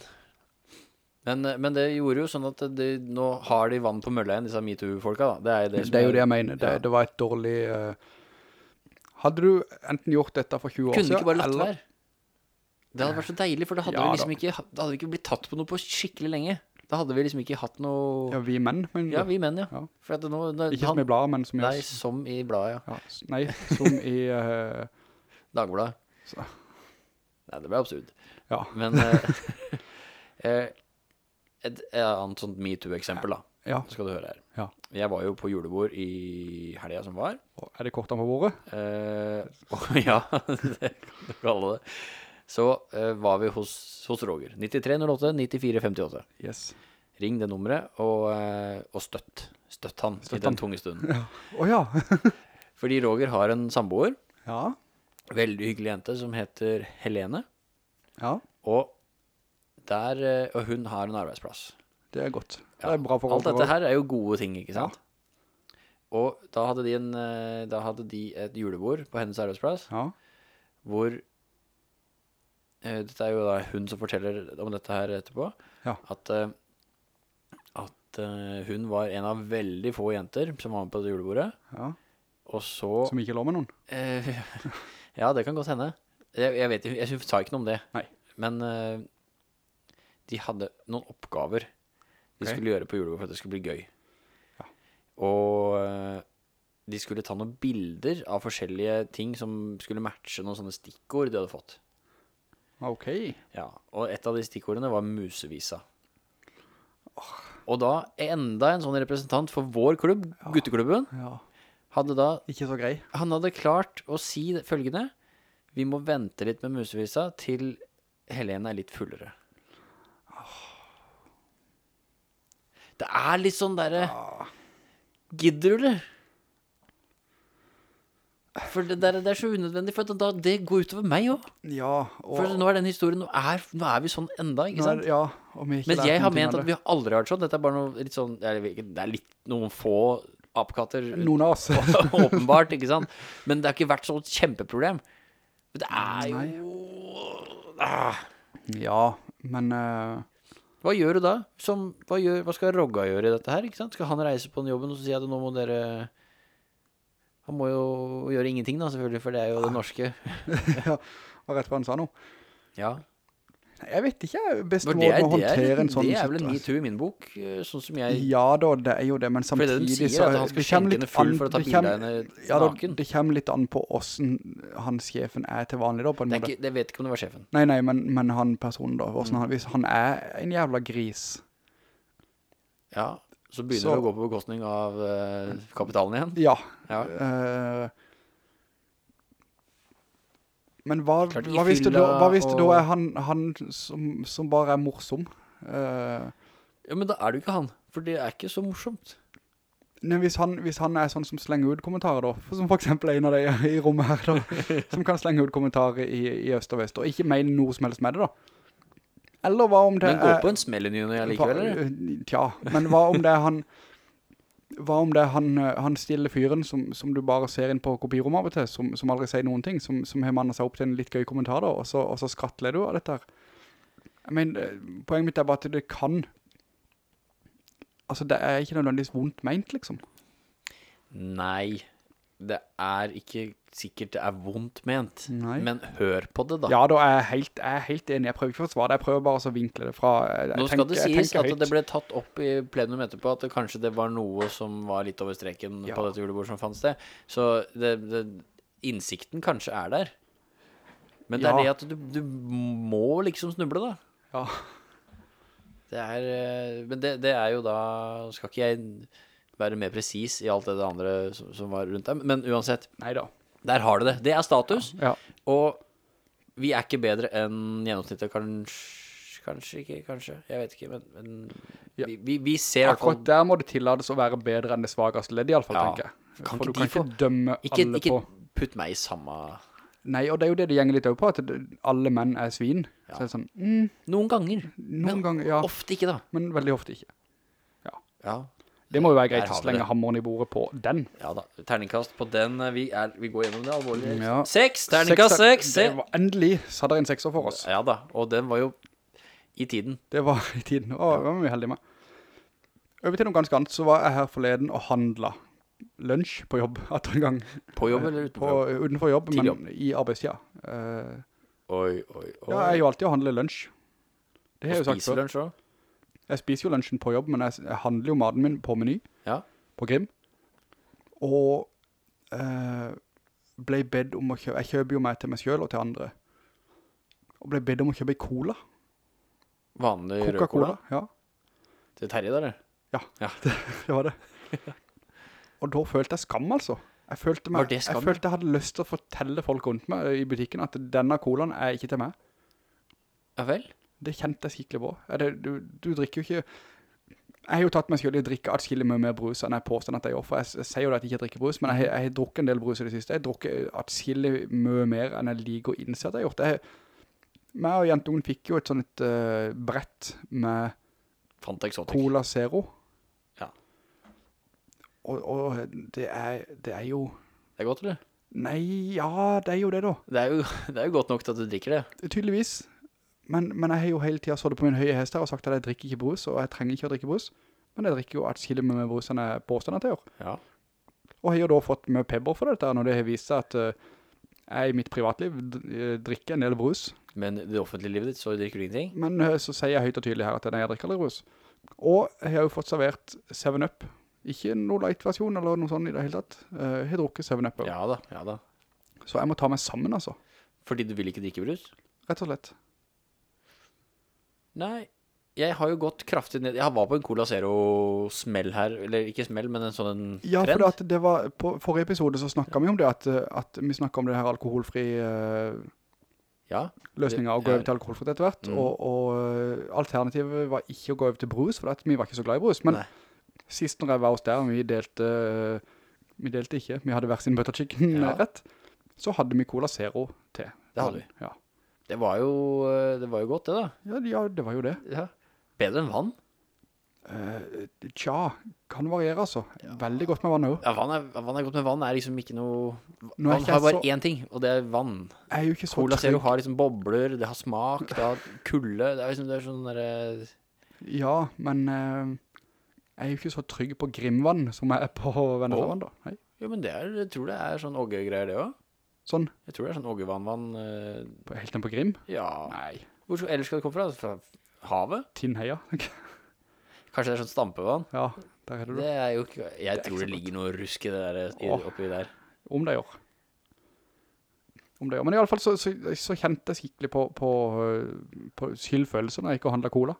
Men, men det gjorde jo sånn at de, nå har de vann på mølla igjen, disse MeToo-folka. da. Det er, det, Det er jo det jeg mener. Det, det var et dårlig... eh, hadde du enten gjort dette for 20 år siden? Kunne du ikke bare latt eller- være. Det hadde vært så deilig, for da hadde, Ja, vi liksom ikke, da hadde vi ikke blitt tatt på noe på skikkelig lenge. Da hadde vi liksom ikke hatt noe Ja, vi menn, men Ja, vi menn, ja. Ja. Nå, da, ikke som i bladet, men som i Nei, som i bladet, ja. Ja, nei, som i... Uh... <laughs> Dagbladet. Så. Nei, det ble absurd. Ja, Men <laughs> uh, et annet sånt MeToo-eksempel, da. ja, Skal du høre her. ja. Jeg var jo på julebord i helga som var. Er det kortene på bordet? Eh, <laughs> ja, det kan du kalle det. Så eh, var vi hos, hos Roger. 9308 9458. Yes. Ring det nummeret, og, eh, og støtt. Støtt han Støtt i den han. tunge stunden. Åja. <laughs> Fordi Roger har en samboer, ja, veldig hyggelig jente, som heter Helene. ja, Og, der, eh, og hun har en arbeidsplass. Det er godt. Det er bra for Alt dette her er jo gode ting, ikke sant? Og da hadde, de en, eh, da hadde de et julebord på hennes arbeidsplass, Ja, hvor eh, Dette er jo da hun som forteller om dette her etterpå. Ja. At, eh, at hun var en av veldig få jenter som var med på det julebordet. ja. Og så Som ikke lå med noen. <laughs> Ja, det kan godt hende. Jeg, jeg vet jeg, jeg sa ikke noe om det. Nei. Men de hadde noen oppgaver de okay. skulle gjøre på julebord for at det skulle bli gøy. Ja. Og eh, de skulle ta noen bilder av forskjellige ting som skulle matche noen sånne stikkord de hadde fått. Ok. Ja, og et av de stikkordene var musevisa. Og da enda en sånn representant for vår klubb, gutteklubben, Ja, hadde da ikke så grei. Han hadde klart å si følgende Vi må vente litt med musevisa til Helene er litt fullere Det er litt sånn derre Gidder du, eller? For det, der, det er så unødvendig For da, det går utover meg også Ja, og... For nå er den historien Nå er, nå er vi sånn enda, ikke sant? er? Ja, har lært jeg har ment at vi har aldri vært sånn Dette er bare noe litt sånn Det er litt noen få apekatter Noen av oss. <laughs> Åpenbart, ikke sant? Men det har ikke vært sånn kjempeproblem. Men det er jo ah, Ja, men... eh, Hva gjør du da? Som, hva, gjør, hva skal Rogga gjøre i dette her? Skal han reise på den jobben og så si at nå må dere Han må jo gjøre ingenting, da, selvfølgelig, for det er jo det norske. <laughs> ja, og rett på han sa noe. Ja. Jeg vet ikke, best måten å er, håndtere en sånn det er vel en situasjon. metoo i min bok, eh, sånn som jeg Ja da, det er jo det, men For det de sier, så er at han skal skjenke henne full for å ta det bilde av henne Ja naken. det kommer litt an på hvordan hans sjefen er til vanlig da, på en Det måte. ikke, det vet ikke om det var sjefen. Nei, nei, men, men han personen da, Mm. han, hvis han er en jævla gris, Ja, så begynner Så- det å gå på bekostning av uh, kapitalen igjen. ja. Ja. eh, men hva, hva hvis det da, hva hvis da og- er han, han som, som bare er morsom? Uh, ja, men da er jo ikke han, for det er ikke så morsomt. Nei, hvis han, hvis han er sånn som slenger ut kommentarer da, som for eksempel en av de i rommet her da, <laughs> som kan slenge ut kommentarer i, i øst og vest, og ikke mener noe som helst med det da. Eller hva om det Men gå er... på en smell i ny og likevel, eller? Tja, men hva om det er han... Hva om det er han, eh, han stille fyren som, som du bare ser inn på kopirommet av og til, som, som aldri sier noen ting, som, som har mannet seg opp til en litt gøy kommentar da, og så, og så skrattler du av dette her. Mener, eh, poenget mitt er bare at det kan... Altså, det er ikke nødvendigvis vondt meint, liksom. Nei, det er ikke sikkert det er vondt ment. Nei. Men hør på det, da. Ja, da er jeg helt, jeg er helt enig. Jeg prøver ikke å forsvare det. Jeg prøver bare å vinkle det fra... Jeg, Nå skal tenker- det sies at høyt. det ble tatt opp i plenum etterpå at det kanskje det var noe som var litt over streken Ja. på dette julebordet som fanns det. Så det, det, innsikten kanskje er der. Men det er det at du, du må liksom snuble, da. Ja. Det er, eh, men det, det er jo da Skal ikke jeg være mer presis i alt det andre som, som var rundt dem, men uansett, Neida. der har du det. Det er status, Ja. og vi er ikke bedre enn gjennomsnittet, kanskje, kanskje ikke, kanskje, jeg vet ikke, men, men Ja. vi, vi, vi ser Akkurat der må det tillades å være bedre enn det svageste ledd i alle fall, Ja. tenker jeg. Kan For ikke du kan få- ikke dømme ikke, alle ikke på... putt meg i samme Nei, og det er jo det det gjenger litt over på, at alle menn er svin. Ja. Så er det sånn, mm, Noen ganger, noen men ganger, ja, ofte ikke da. men veldig ofte ikke. Ja. Ja, Det må jo være greit har å slenge hammeren i bordet på den. ja da. Terningkast på den. eh, Vi, er, vi går gjennom det alvorlige. Ja. Seks! Terningkast Seks-! Det var endelig, så hadde dere en sekser for oss. Ja da, og den var jo i tiden. Det var i tiden, og det var vi heldige med. Over til noe ganske annet, så var jeg her forleden og handlet lunsj på jobb, <laughs> etter en gang. På jobb eller På, utenfor jobb? utenfor jobb, Til men jobb. i arbeidstida. Uh, Oi, oi, oi. ja, jeg er jo alltid å handle lunsj. Det har jeg jo Og spise lunsj også? Jeg spiser jo lunsjen på jobb, men jeg, jeg handler jo maten min på meny, Ja. på Grim. Og eh, ble bedt om å kjøpe, jeg kjøper jo meg til meg selv og til andre, og ble bedt om å kjøpe cola, Vanlig rød cola. ja, Til Terje, dere? Ja, <laughs> det var det. Og da følte jeg skam altså. Jeg følte, meg, det jeg følte jeg hadde lyst til å fortelle folk rundt meg i butikken at denne colaen er ikke til meg. Ja vel? Det kjente jeg skikkelig. Er det, du, du drikker jo ikke... Jeg har jo tatt meg selv i å drikke atskillig mye mer brus enn jeg påstår at jeg gjør, for jeg, jeg sier jo at jeg ikke drikker brus, men jeg, jeg har drukket en del brus i det siste. Jeg har drukket atskillig mye mer enn jeg liker å innse at jeg har gjort. Jeg, meg og jentungen fikk jo et sånt uh, brett med Cola Zero. Ja. Og, og det, er, det er jo... Det er godt, eller? Nei, ja, det er jo det da. Det er jo, <laughs> det er jo godt nok til at du drikker det. Tydeligvis. Men, men jeg har jo hele tiden så det på min høye hest her og sagt at jeg drikker ikke brus, og jeg trenger ikke å drikke brus. Men jeg drikker jo et skille med brus enn jeg påstår jeg gjør. Ja. Og jeg har jo da fått med pebber for dette, når det har vist seg at uh, jeg i mitt privatliv eh, drikker en del brus. Men i det offentlige livet ditt så drikker du ingenting. Men uh, så sier jeg høyt og tydelig her at nei, jeg drikker aldri brus. Og jeg har jo fått servert 7-Up. Ikke noe light-versjon eller noe sånt i det hele tatt. Uh, Jeg har drukket 7-Up. Ja da, ja da. Så jeg må ta meg sammen, altså. Fordi du vil ikke drikke brus? Rett og slett. Nei, jeg har jo gått kraftig ned. Jeg var på en Cola Zero-smell her, eller ikke smell, men en sånn Ja, trend. for det var, på forrige episode så snakket vi om det, at, at vi snakket om det her alkoholfri uh, Ja, løsninger, å gå over til alkoholfritt etter hvert, Mm. og, og uh, alternativet var ikke å gå over til brus, for vi var ikke så glad i brus, men Nei. sist når jeg var hos der, vi delte, uh, vi delte ikke, vi hadde hver sin butter chicken Ja. rett, så hadde vi Cola Zero til. Det hadde vi. Ja. Det var jo, eh, det var jo godt det da. Ja, ja, det var jo det. Ja. Bedre enn vann. Eh, tja, kan variere altså. Veldig godt med vann også. Ja, vann er, vann er godt, med vann er liksom ikke noe... Er Vann ikke har bare så- én ting, og det er vann. Jeg er jo ikke så Cola Zero har liksom bobler, det har smak, det har kulde, det er liksom det er sånn der... Ja, men eh, jeg er jo ikke så trygg på Grimvann som jeg er på Vennesvann da. Nei. Jo, men det er, jeg tror det er sånn Åge-greier det også. Sånn, Jeg tror det er sånn Åge-vann-vann. eh, på, helt ned på Grim. ja. Nei, Hvor ellers skal det komme fra? Fra havet? Tinnheia. <laughs> Kanskje det er sånn stampevann? ja, der er det Det er jo ikke... Jeg det tror det ligger noe rusk i det der, i, Åh. oppi der. Om det gjør. Om det gjør. Men i alle fall så, så, så kjente jeg skikkelig på, på, øh, på skyldfølelsen når jeg ikke handlet cola.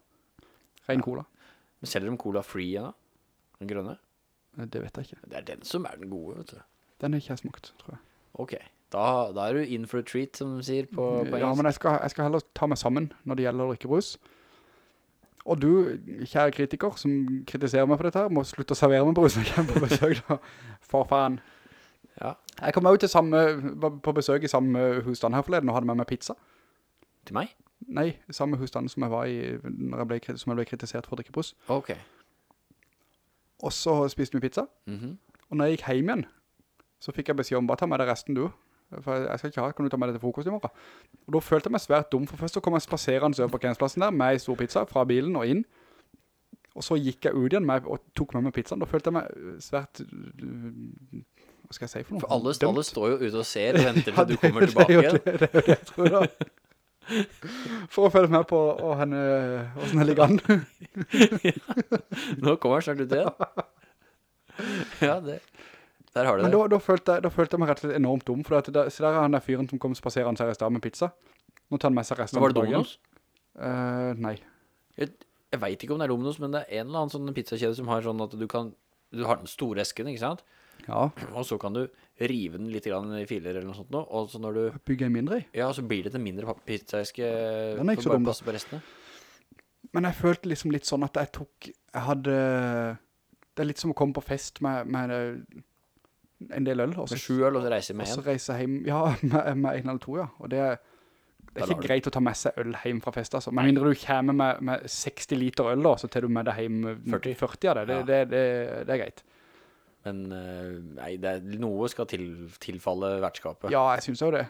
Ren cola. Men selger de Cola Free igjen da? Den grønne? Eh, Det vet jeg ikke. Det er den som er den gode, vet du. Den har ikke jeg smakt, tror jeg. Ok, da, da er du in for a treat, som de sier på, på Ja, men jeg skal, jeg skal heller ta meg sammen når det gjelder å drikke brus. Og du, kjære kritiker, som kritiserer meg for dette her, må slutte å servere meg brus når jeg kommer på besøk da. For faen. Ja, Jeg kom jo til samme, på besøk i samme husstand her forleden og hadde med meg pizza. til meg? Nei, samme husstand som jeg var i jeg ble, som jeg ble kritisert for å drikke brus. Ok. Og så spiste vi pizza. Mhm. Og når jeg gikk hjem igjen, så fikk jeg beskjed om, bare ta med deg resten du. For jeg skal ikke ha, kan du ta med deg til frokost i morgen? Og da følte jeg meg svært dum, for først så kom jeg spaserende over parkeringsplassen der, med en stor pizza fra bilen og inn. Og så gikk jeg ut igjen med, og tok med meg pizzaen. Da følte jeg meg øh, svært, øh, hva skal jeg si for noe? For alle, alle står jo ute og ser og venter til Ja, du kommer er tilbake igjen. Det, det det, det jeg tror da. For å følge med på å, henne, hvordan det ligger an. <laughs> Nå kommer jeg snart ut igjen. Ja, det. Der har du Men det. da, da, følte jeg, da følte jeg meg rett og slett enormt dum, for det, så der er han der fyren som kom spaserende her i sted med pizza. Nå tar han med seg resten. av Men var det. Domino's? Uh, nei. Jeg, jeg vet ikke om det er Domino's, men det er en eller annen sånn pizzakjede som har sånn at du kan Du har den store esken, ikke sant? Ja, Og så kan du rive den litt grann i filer eller noe sånt nå. Og så når du Bygger en mindre i. Ja, så blir det en mindre pizzaeske Den er ikke så dum, da. Men jeg følte liksom litt sånn at jeg tok, jeg hadde, det er litt som å komme på fest med, med en del øl, Også, Med sju øl og så reiser og med så reiser reise hjem, ja, <laughs> med, med en eller to, ja. Og det, det er ikke greit å ta med seg øl hjem fra fest, altså. Men mindre du kommer med, med 60 liter øl da, så tar du med deg hjem 40. 40 av det. Det, Ja. det, det, det er greit. Men eh, nei, det er, noe skal til, tilfalle vertskapet. Ja, jeg synes jo det.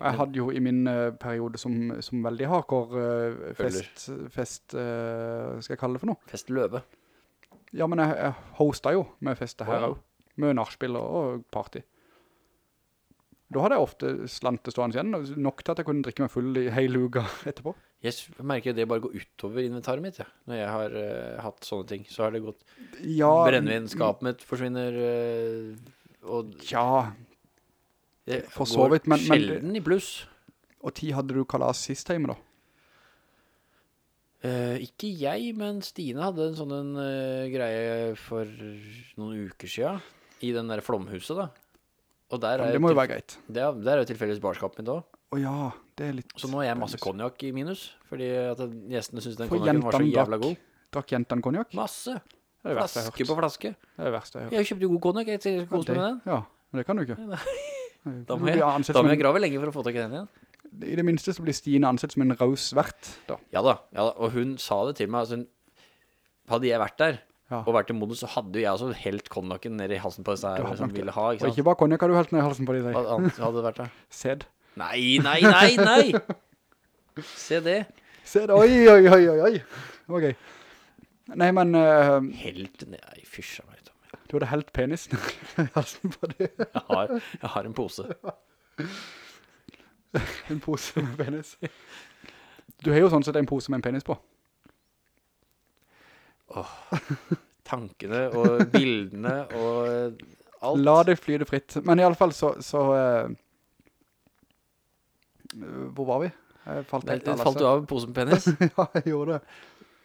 Jeg hadde jo i min eh, periode som, som veldig hardcore uh, fest, fest uh, skal jeg kalle det for noe? Festløve. Ja, men jeg, jeg hostet jo med festet her også. Med narspill og, party. Da hadde jeg ofte slante stående igjen, nok til at jeg kunne drikke meg full i hele uka <laughs> etterpå. Jeg merker det bare går utover inventaret mitt, ja. Når jeg har uh, hatt sånne ting, så har det gått Ja, Brennvinskapet mitt forsvinner, uh, og Ja, For så vidt, men- Det går sjelden i pluss. Og tid hadde du kalas sist hjemme da? Uh, ikke jeg, men Stine hadde en sånn en, greie for noen uker siden i den der flomhuset da. Og der er, det må jo være greit. det er, der er jo tilfeldigvis barskapet mitt også. Å ja, det er litt... Så nå er jeg masse kognak konjakk i minus, fordi at gjestene synes den For konjakken var så jentene jævla god. drakk jentene konjakk? Masse. Det er det verste jeg har Flaske hørt. på flaske. Det er det verste jeg har hørt. Jeg kjøpte jo god konjakk, jeg skal kose meg med den. Ja, men det kan du ikke. <laughs> Da må jeg, da må jeg grave lenge for å få tak i den igjen. I det minste så blir Stine ansett som en raus vert da. Ja da, ja da, og hun sa det til meg, altså, hun- hadde jeg vært der, Ja. og vært i modus, så hadde jo jeg også helt konjakken ned i halsen på disse her som ville ha, ikke Og ikke bare konjakk hadde du helt ned i halsen på de Hva annet hadde det vært der? <laughs> Sed. Nei, nei, nei, nei! <laughs> Se det. Se det, oi, oi, oi, oi, oi. Ok. Nei, men Uh, Helt Nei, fysj meg. Tommy. du hadde helt penisen <laughs> i halsen på det. Jeg har, jeg har en pose. En pose med penis. Du har jo sånn sett en pose med en penis på. Tankene og bildene og alt. La det flyde fritt. Men i alle fall så... så uh, hvor var vi? Jeg falt Nei, helt av. falt du av posen med <laughs> penis? ja, jeg gjorde det.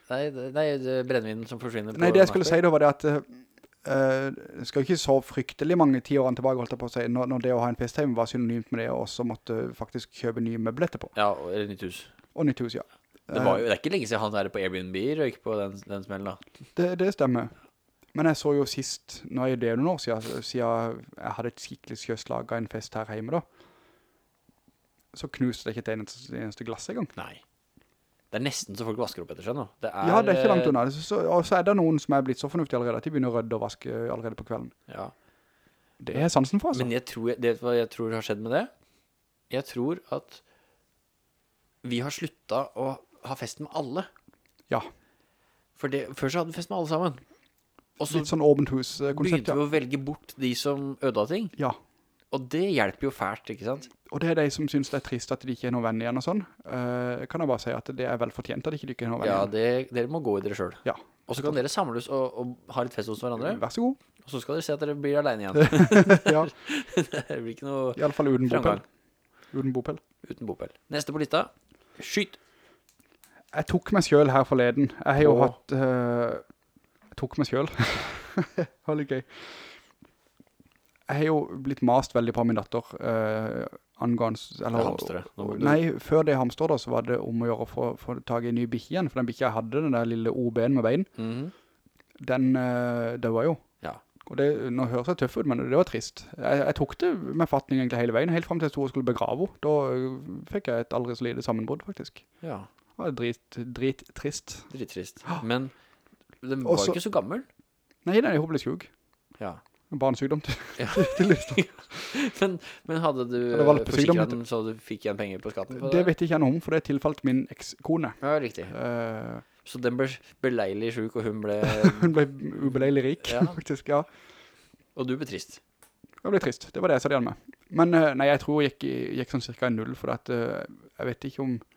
Nei, nei, det brennvinden som forsvinner Nei, det jeg skulle si da var det at uh, skal ikke så fryktelig mange ti årene tilbake, holdt jeg på å si, når, når det å ha en festheim var synonymt med det, og også måtte faktisk kjøpe nye møbler etterpå. Ja, eller nytt hus. Og nytt hus, ja. Det, var jo, det er ikke lenge siden han der på Airbnb røyk på den, den smellen da. Det, det stemmer. Men jeg så jo sist, nå er det jo noen år siden, siden jeg hadde et skikkelig skjøslag av en fest her hjemme da, så knuste det ikke et eneste, eneste glass gang Nei. Det er nesten så folk vasker opp etter seg nå. Det er, Ja, det er ikke langt eh, unna. Så, og så er det noen som er blitt så fornuftige allerede, at de begynner å rødde og vaske allerede på kvelden. Ja. Det er sansen for, altså. Men jeg tror, det hva jeg tror har skjedd med det? Jeg tror at vi har sluttet å ha fest med alle. Ja, For det, før så hadde vi fest med alle sammen. Og så litt sånn åpent hus-konsept, begynte ja. vi å velge bort de som ødela ting. Ja, Og det hjelper jo fælt, ikke sant? og det er de som synes det er trist at de ikke er noen venn igjen og sånn. Uh, kan jeg bare si at det er vel fortjent at de ikke er noen venn Ja, igjen. det, dere må gå i dere selv. Ja, Og så kan dere samles og, og ha litt fest hos hverandre. vær så god. Og så skal dere se at dere blir alene igjen. <laughs> Ja, <laughs> det blir ikke noe i alle fall uten bopel. Uten bopel. uten bopel. Neste på lista. Skyt! Jeg tok meg selv her forleden. Jeg har jo Åh. hatt... Uh, jeg tok meg selv. <laughs> det litt gøy. Jeg har jo blitt mast veldig på min datter uh, angående... Eller, Det er hamstere. Nei, før det hamster da, så var det om å gjøre å få, få tag i en ny bikkje igjen. For den bikk jeg hadde, den der lille OB-en med bein, Mhm. den uh, døde jo. Ja. Og det, nå høres jeg tøff ut, men det var trist. Jeg, jeg tok det med fatning egentlig hele veien, helt frem til jeg skulle begrave henne. Da fikk jeg et aldri så lite sammenbrudd, faktisk. Ja, Det var drit, drit trist. drittrist. Men den var Også- ikke så gammel. Nei, den er ble sjuk. Ja. Barnesykdom til, Ja. <laughs> til <laughs> men, men hadde du det forsikret den så du fikk igjen penger på skatten? på Det vet jeg ikke noe om, for det er tilfalt min ekskone. Ja, riktig. Uh, Så den ble beleilig syk, og hun ble... <laughs> hun ble ubeleilig rik, Ja. faktisk, ja. Og du ble trist. Jeg ble trist, det var det jeg satt igjen med. Men uh, nei, jeg tror jeg gikk, gikk sånn cirka null, for at, uh, jeg vet ikke om det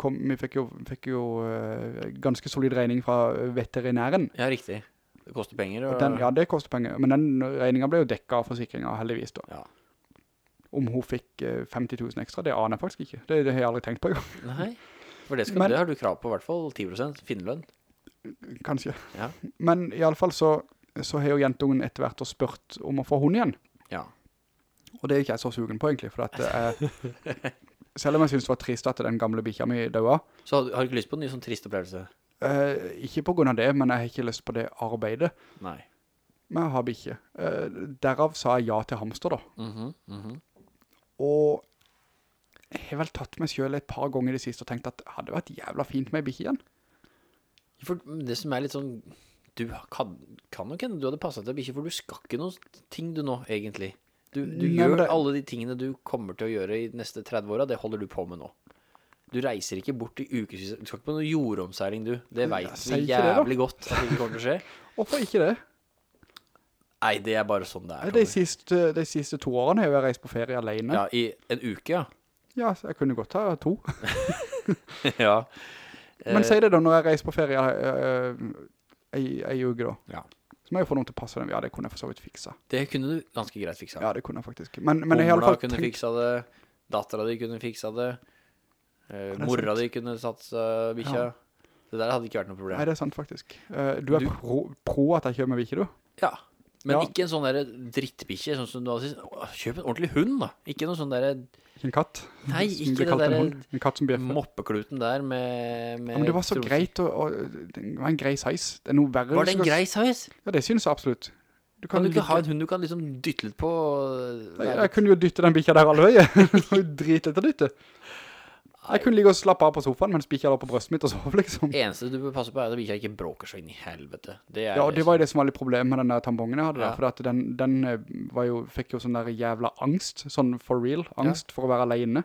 kom, vi fikk jo, fikk jo uh, ganske solid regning fra veterinæren. Ja, riktig. Det koster penger. Og den, ja, det koster penger, men den regningen ble jo dekket av forsikringen, heldigvis da. Ja. Om hun fikk uh, 50 000 ekstra, det aner jeg faktisk ikke. Det, det har jeg aldri tenkt på. Nei, for det, skal, Men- det har du krav på i hvert fall 10% finlønn. Kanskje. Ja. Men i alle fall så, så har jo jentungen etter hvert og spurt om å få hund igjen. Ja. Og det er ikke jeg så sugen på egentlig, for at jeg, <laughs> selv om jeg synes det var trist at den gamle bikkja mi døde, Så har du, ikke lyst på en ny sånn trist opplevelse? eh, ikke på grunn av det, men jeg har ikke lyst på det arbeidet Nei. med å ha bikkje. Eh, derav sa jeg ja til hamster da. Mhm, mhm. Og jeg har vel tatt meg selv et par ganger i det siste og tenkt at det hadde vært jævla fint med bikkje igjen. For det som er litt sånn Du kan, kan nok hende du hadde passet til bikkje, for du skal ikke noen ting du nå, egentlig. Du, du Nei, gjør det- alle de tingene du kommer til å gjøre i de neste 30 årene, det holder du på med nå. Du reiser ikke bort i ukevis. Du skal ikke på noe jordomseiling, du. Det vet vi jævlig det, godt at det ikke kommer til å skje. <laughs> Hvorfor ikke det? Nei, det er bare sånn det er. De siste, de siste to årene har jeg reist på ferie alene. Ja, i en uke, ja. Ja, så jeg kunne godt ta to. <laughs> ja. <laughs> Men Eh, si det da, når jeg reiser på ferie uh, ei, ei uke da. Ja. Så må jeg få noen til å passe den. Ja, det kunne jeg for så vidt fiksa. Det kunne du ganske greit fiksa. Ja, det kunne jeg faktisk. Men, men jeg har i alle fall kunne tenkt... fiksa det, datteren din kunne fiksa det, uh, mora di kunne satt uh, bikkja. Ja. Det der hadde ikke vært noe problem. Nei, det er sant faktisk. Uh, du er Du- pro, pro at jeg kjører med bikkje, du? Ja, men Ja. ikke en sånn der drittbikkje, sånn som du hadde sagt. Kjøp en ordentlig hund da. Ikke noen sånn der en katt? Nei, ikke det der. En katt som bjeffer. moppekluten der med, med Ja, men det var så tros- greit, og, og det var en grei size. Det er noe verre. Var det en grei size? Ja, det synes jeg absolutt. Du Kan du ikke ligge- ha en hund du kan liksom dytte litt på? Nei, jeg, kunne jo dytte den bikkja der alle veier. Drit etter dytte. Jeg kunne ligge og slappe av på sofaen mens bikkja lå på brøstet mitt og sov, <laughs> liksom. Eneste du bør passe på er at bikkja ikke bråker så inn i helvete. Det Ja, det var jo det som var litt problemet med den der tampongen jeg hadde der, Ja. for at den, den eh, var jo, fikk jo sånn der jævla angst, sånn for real, angst for å være alene.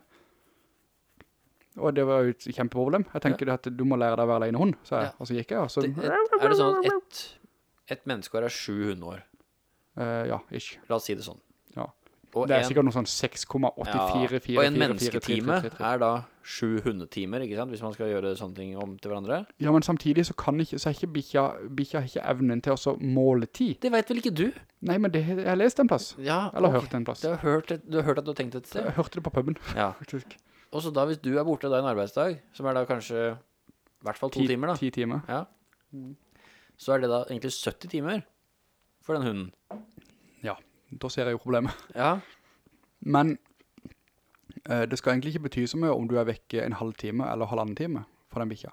Og det var jo et kjempeproblem. Jeg tenker ja. at du må lære deg å være alene hund, så, jeg, Ja. og så gikk jeg, og så, det, et, Er det sånn at et, et menneske er sju hundeår? Uh, ja, ish. La oss si det sånn. Det er en- sikkert noe sånn 6,84, ja, Og en mennesketime er da sju hundetimer, ikke sant? Hvis man skal gjøre sånne ting om til hverandre. Ja, men samtidig så kan ikke, så er ikke Bicca har ikke evnen til å måle tid. Det vet vel ikke du? Nei, men det, jeg har lest en plass. Ja, Eller okay. hørt en plass. Du har hørt, du har hørt at du har tenkt et sted? Jeg hørte det på puben, <laughs> Ja. faktisk. Og så da, hvis du er borte da en arbeidsdag, som er da kanskje i hvert fall to Ti, timer da, ti timer. ja, så er det da egentlig 70 timer for den hunden. Da ser jeg jo problemet. Ja, Men eh, det skal egentlig ikke bety så mye om du er vekke en halv time eller halvannen time for den bikkja.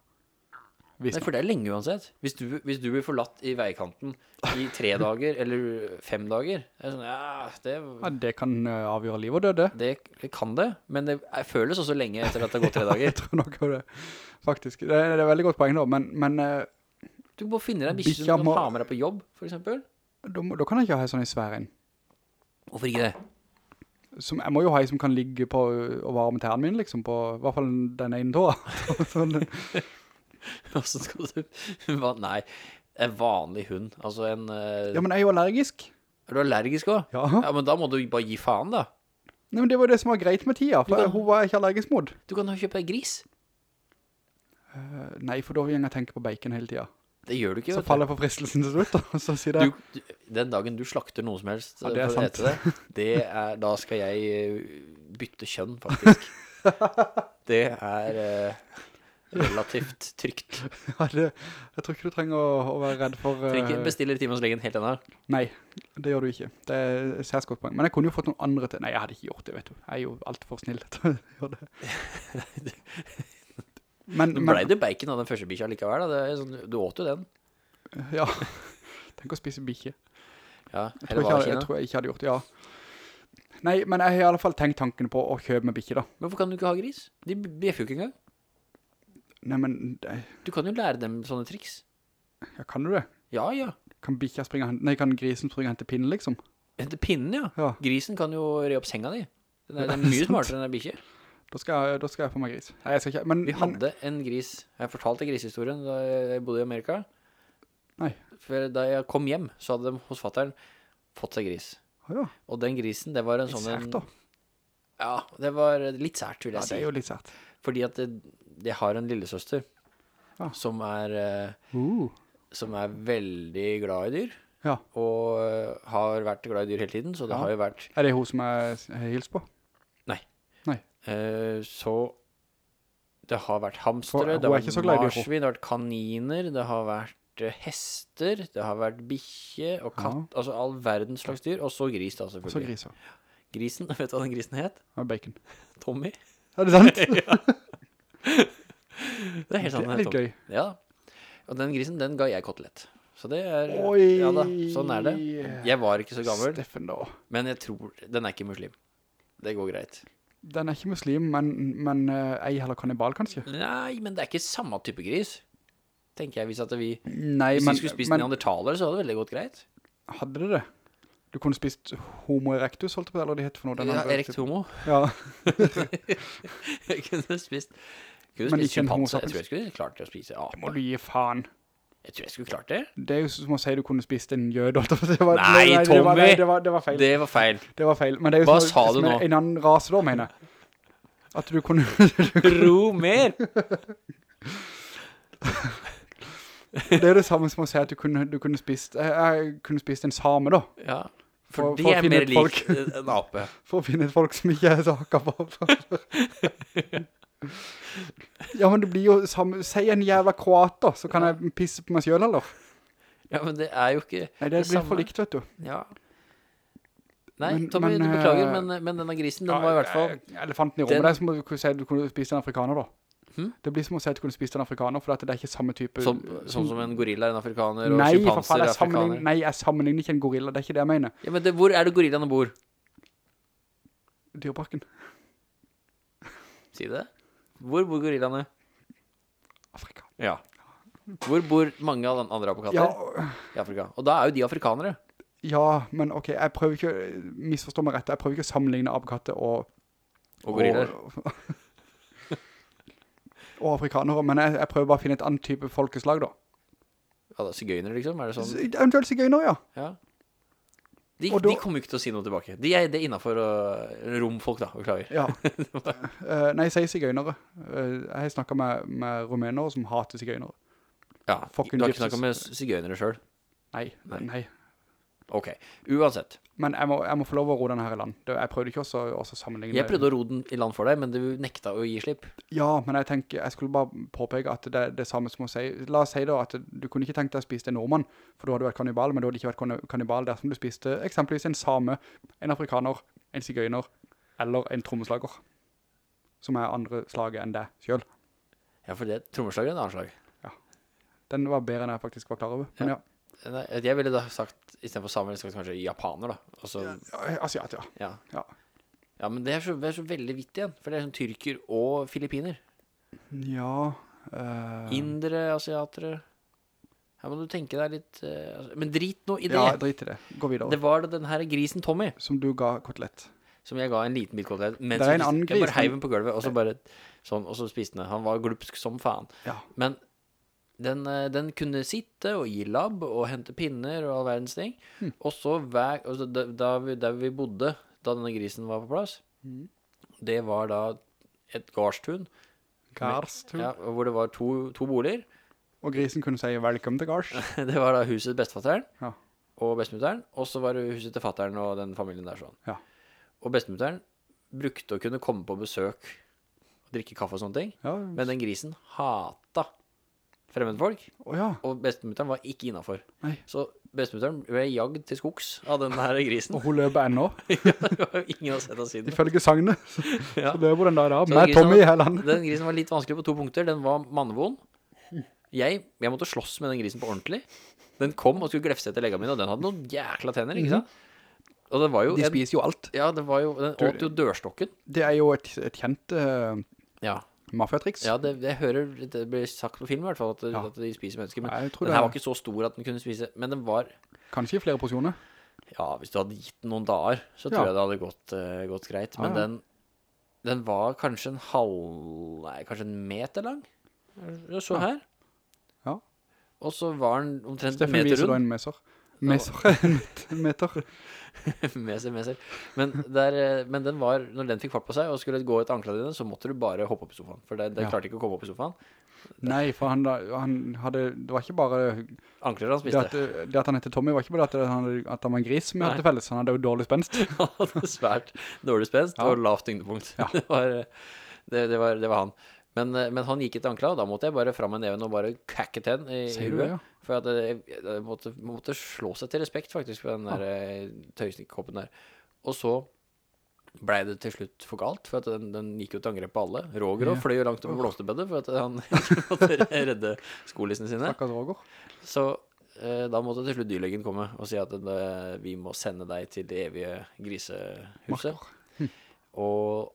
Nei, for det er lenge uansett. Hvis du, hvis du blir forlatt i veikanten i tre <laughs> dager eller fem dager, det sånn, ja, det, ja, det kan eh, avgjøre liv og døde. det, det kan det, men det er- føles også lenge etter at det har gått tre <laughs> dager. Jeg tror nok det, faktisk. Det, er- er veldig godt poeng da, men, men eh, Du må finne deg en bikkje som kan ha med deg på jobb, for eksempel. da, da kan jeg ikke ha en sånn i svær en. Hvorfor ikke det? Som, jeg må jo ha en som kan ligge på og varme tærne mine, liksom, på i hvert fall den ene tåa. <laughs> sånn, Hvordan <laughs> skal du... Nei, en vanlig hund. Altså en... Uh... ja, men jeg er jo allergisk. Er du allergisk også? Ja. Ja, men da må du bare gi faen da. Nei, men det var jo det som var greit med tida, for kan- hun var ikke allergisk mot. Du kan jo kjøpe en gris. Uh, nei, for da vil jeg tenke på bacon hele tida. Det gjør du ikke, Så faller jeg på fristelsen til slutt, og så sier det. du. du. Den dagen du slakter noe som helst Ja, det er sant. det, det er, da skal jeg eh, bytte kjønn, faktisk. <laughs> det er eh, relativt trygt. Ja, det, jeg tror ikke du trenger å, å være redd for... Uh... Trenger ikke bestille time hos legen helt ennå. nei, det gjør du ikke. Det er et særs godt poeng. Men jeg kunne jo fått noen andre til. Nei, jeg hadde ikke gjort det, vet du. Jeg er jo alt for snill til å <laughs> gjøre det. <laughs> Men, men, ble det bacon av den første bikkja likevel, da. Det sånn, du åt jo den. ja, <laughs> tenk å spise bikkje. Ja, Jeg tror, jeg, jeg tror jeg ikke hadde gjort det, ja. Nei, men jeg har i alle fall tenkt tanken på å kjøpe med bikkje da. Men hvorfor kan du ikke ha gris? De bjeffer jo ikke engang. Nei, men, eh, Du kan jo lære dem sånne triks. ja, kan du det? Ja, ja. Kan bikkja springe, nei, kan grisen springe og hente pinnen, liksom? Hente pinnen, ja. Ja, Grisen kan jo re opp senga di. Den er, den er <laughs> mye smartere enn en bikkje. Da skal jeg, da skal jeg få meg gris. Nei, jeg skal ikke, men, Vi men hadde en gris. Jeg fortalte grishistorien da jeg bodde i Amerika. Nei. For da jeg kom hjem, så hadde de hos fatteren fått seg gris. Ja, Og den grisen, det var en litt sånn... sært da. Ja, det var litt sært, vil Ja, jeg det er si. jo litt sært. Fordi at det har en lillesøster Ja. som er... eh, Uh, som er veldig glad i dyr, ja. og øh, har vært glad i dyr hele tiden, så det Ja. har jo vært, Er det hun som jeg hilser på? Øh, så det har vært hamstere, det har vært marsvin, det har vært kaniner, det har vært øh, hester, det har vært bikkje og katt, altså all verdens slags dyr, og så gris da selvfølgelig. så selvfølgelig. ja. Grisen, <laughs> vet du hva den grisen het? Og bacon. <laughs> Tommy. Er det sant? <laughs> Det er helt Det er litt gøy. Ja, og den grisen, den ga jeg kotelett. Så det er, Oi. ja da, sånn er det. Jeg var ikke så gammel, Steffen da. men jeg tror, den er ikke muslim. Det går greit. Den er ikke muslim, men, men eh, ei heller kannibal, kanskje? Nei, men det er ikke samme type gris. Tenker jeg, hvis, at vi, Nei, hvis men, vi skulle spist men neandertaler, så hadde det veldig gått greit. hadde det det? Du kunne spist homo erectus, holdt jeg på, eller det heter for noe? Ja, erekt homo. Ja, <laughs> Jeg kunne spist, kunne Men spist ikke en homo sapiens. Jeg tror jeg skulle klart å spise Det må du gi faen. Jeg tror jeg skulle klart det. Det er jo som å si du kunne spist en jød, Nei, på. Det var, Nei, det var, Tommy! det var, feil. Det var feil. Det var feil. Men det er jo Hva sa du nå? En, en annen rase da, mener jeg. At du kunne... <laughs> Ro mer! Det er det samme som å si at du kunne, du kunne spist, jeg, jeg kunne spist en same da, Ja. For, For- det for er mer likt lik en ape. <laughs> for å finne et folk som ikke er så akkurat på. <laughs> <laughs> ja, men det blir jo samme, si en jævla kroater, så kan jeg pisse på meg selv, eller? Ja, men det er jo ikke Nei, det, Det blir for likt, vet du. Ja. Nei, Men- Tommy, men, du beklager, eh, men, men denne grisen, den var i hvert fall eh, Elefanten i rommet, Den- det er som å si at du kunne spise en afrikaner da. Hmm? Det blir som å si at du kunne spist en afrikaner, for det er ikke samme type... Sånn, sånn som en gorilla, er en afrikaner, og Nei, sjimpanser, afrikaner. nei, jeg sammenligner ikke en gorilla, det er ikke det jeg mener. Ja, men det, hvor er det gorillaene bor? Dyrparken. Si det. Hvor bor gorillaene? Afrika. Ja. Hvor bor mange av de andre apekatter? Ja, I Afrika. Og da er jo de afrikanere. ja, men ok, jeg prøver ikke, misforstå meg rett, jeg prøver ikke å sammenligne apekatter og... Og gorillaer. Og, <laughs> og afrikanere, men jeg, jeg prøver bare å finne et annet type folkeslag da. Ja, da, sigøyner liksom? Er det sånn? Eventuelt sigøyner, ja. Ja. De, da- de kommer jo ikke til å si noe tilbake. De er, det er innenfor uh, romfolk, da. Beklager. Ja. <laughs> uh, nei, jeg sier sigøynere. Uh, jeg har snakket med, med rumenere som hater sigøynere. Ja, Fucking du har ikke snakket med sigøynere selv. Nei, Nei. nei. Ok, uansett. Men jeg må, jeg må få lov å ro den her i land. Jeg prøvde ikke også, også sammenligne. Jeg prøvde å ro den i land for deg, men du nekta å gi slipp. Ja, men jeg tenker, jeg skulle bare påpeke at det er det samme som å si, la oss si da at du kunne ikke tenkt deg å spise en nordmann, for du hadde vært kannibal, men du hadde ikke vært kanibal kannibal dersom du spiste eksempelvis en same, en afrikaner, en sigøyner, eller en trommeslager, som er andre slaget enn deg selv. Ja, for det trommeslager er en annen slag. Ja, Den var bedre enn jeg faktisk var klar over. Men ja, Nei, Jeg ville da sagt, i stedet for samer, sagt kanskje japaner, da. Og ja asiat, ja. ja. Ja. Ja, men det er så, det er så veldig vittig igjen. For det er sånn tyrker og filippiner. Ja, eh, Indre, asiatere. Her må du tenke deg litt altså- Men drit nå i det. ja, drit i det. Gå videre. det var den her grisen Tommy, som du ga kotelett. som jeg ga en liten bit kotelett. Det er en annen gris. Jeg bare heiv den på gulvet, og så bare sånn, og så spiste den. Han var glupsk som faen. Ja. Men den, eh, den kunne sitte og gi labb og hente pinner og all verdens ting. Mm. Og så hver, altså da, da vi, der vi bodde, da denne grisen var på plass, mm. det var da et gardstun. Garstun. ja, hvor det var to, to boliger. Og grisen kunne si velkommen til gards'. <laughs> Det var da huset til bestefatteren Ja. og bestemutteren, og så var det huset til fatteren og den familien der sånn. Ja. Og bestemutteren brukte å kunne komme på besøk og drikke kaffe og sånne ting, Ja, men den grisen hata fremmedfolk, Oh, ja. og bestemutteren var ikke innenfor. Nei. Så bestemutteren ble jagd til skogs av den her grisen. Og hun løper ennå. <laughs> ja, det var ingen har sett av siden. Ifølge sagnet, <laughs> Ja. så løper den der av. Med Tommy i hele landet. Den grisen var litt vanskelig på to punkter. Den var mannevond. Jeg, jeg måtte slåss med den grisen på ordentlig. Den kom og skulle glefse etter leggene mine, og den hadde noen jækla tenner, ikke sant? Og det var jo De spiser jo alt. Ja, det var jo Den åt jo dørstokken. Det er jo et, et kjent uh, Ja. Mafiatriks. Ja, det, jeg hører Det blir sagt på film i hvert fall at, Ja. at de spiser mennesker. Men Nei, den her er- var ikke så stor at den kunne spise Men den var Kanskje i flere porsjoner. Ja, hvis du hadde gitt den noen dager, så tror Ja. jeg det hadde gått, uh, gått greit. Men den Den var kanskje en halv Nei, kanskje en meter lang. Så her. Ja. Og så var den omtrent en Steffen meter viser da en meser. Meser, <laughs> meter. <laughs> meser, meser. Men, der, eh, men den var Når den fikk fart på seg og skulle gå etter anklene dine, så måtte du bare hoppe opp i sofaen. For den, Ja. klarte ikke å komme opp i sofaen. Nei, for han, han hadde, det var ikke bare Ankler han det at, spiste. det at han hette Tommy var ikke bare at han, at han var en gris som hadde felles. Han hadde jo dårlig spenst. <laughs> Han hadde svært dårlig spenst Ja. og lavt tyngdepunkt. Ja. Det, var, eh, det, det, var, det var han. Men, eh, men han gikk ikke ankla, og da måtte jeg bare fram med neven og bare kakke til den i, huet. ja? For at jeg, jeg måtte, måtte slå seg til respekt, faktisk, for den der ja. tøysnikkoppen der. Og så blei det til slutt for galt, for at den, den gikk jo til angrep på alle. Roger Ja. fløy jo langt over blomsterbedet for at han <laughs> måtte redde skolissene sine. Stakkars Roger. Så eh, da måtte til slutt dyrlegen komme og si at det, vi må sende deg til det evige grisehuset. Marker. Og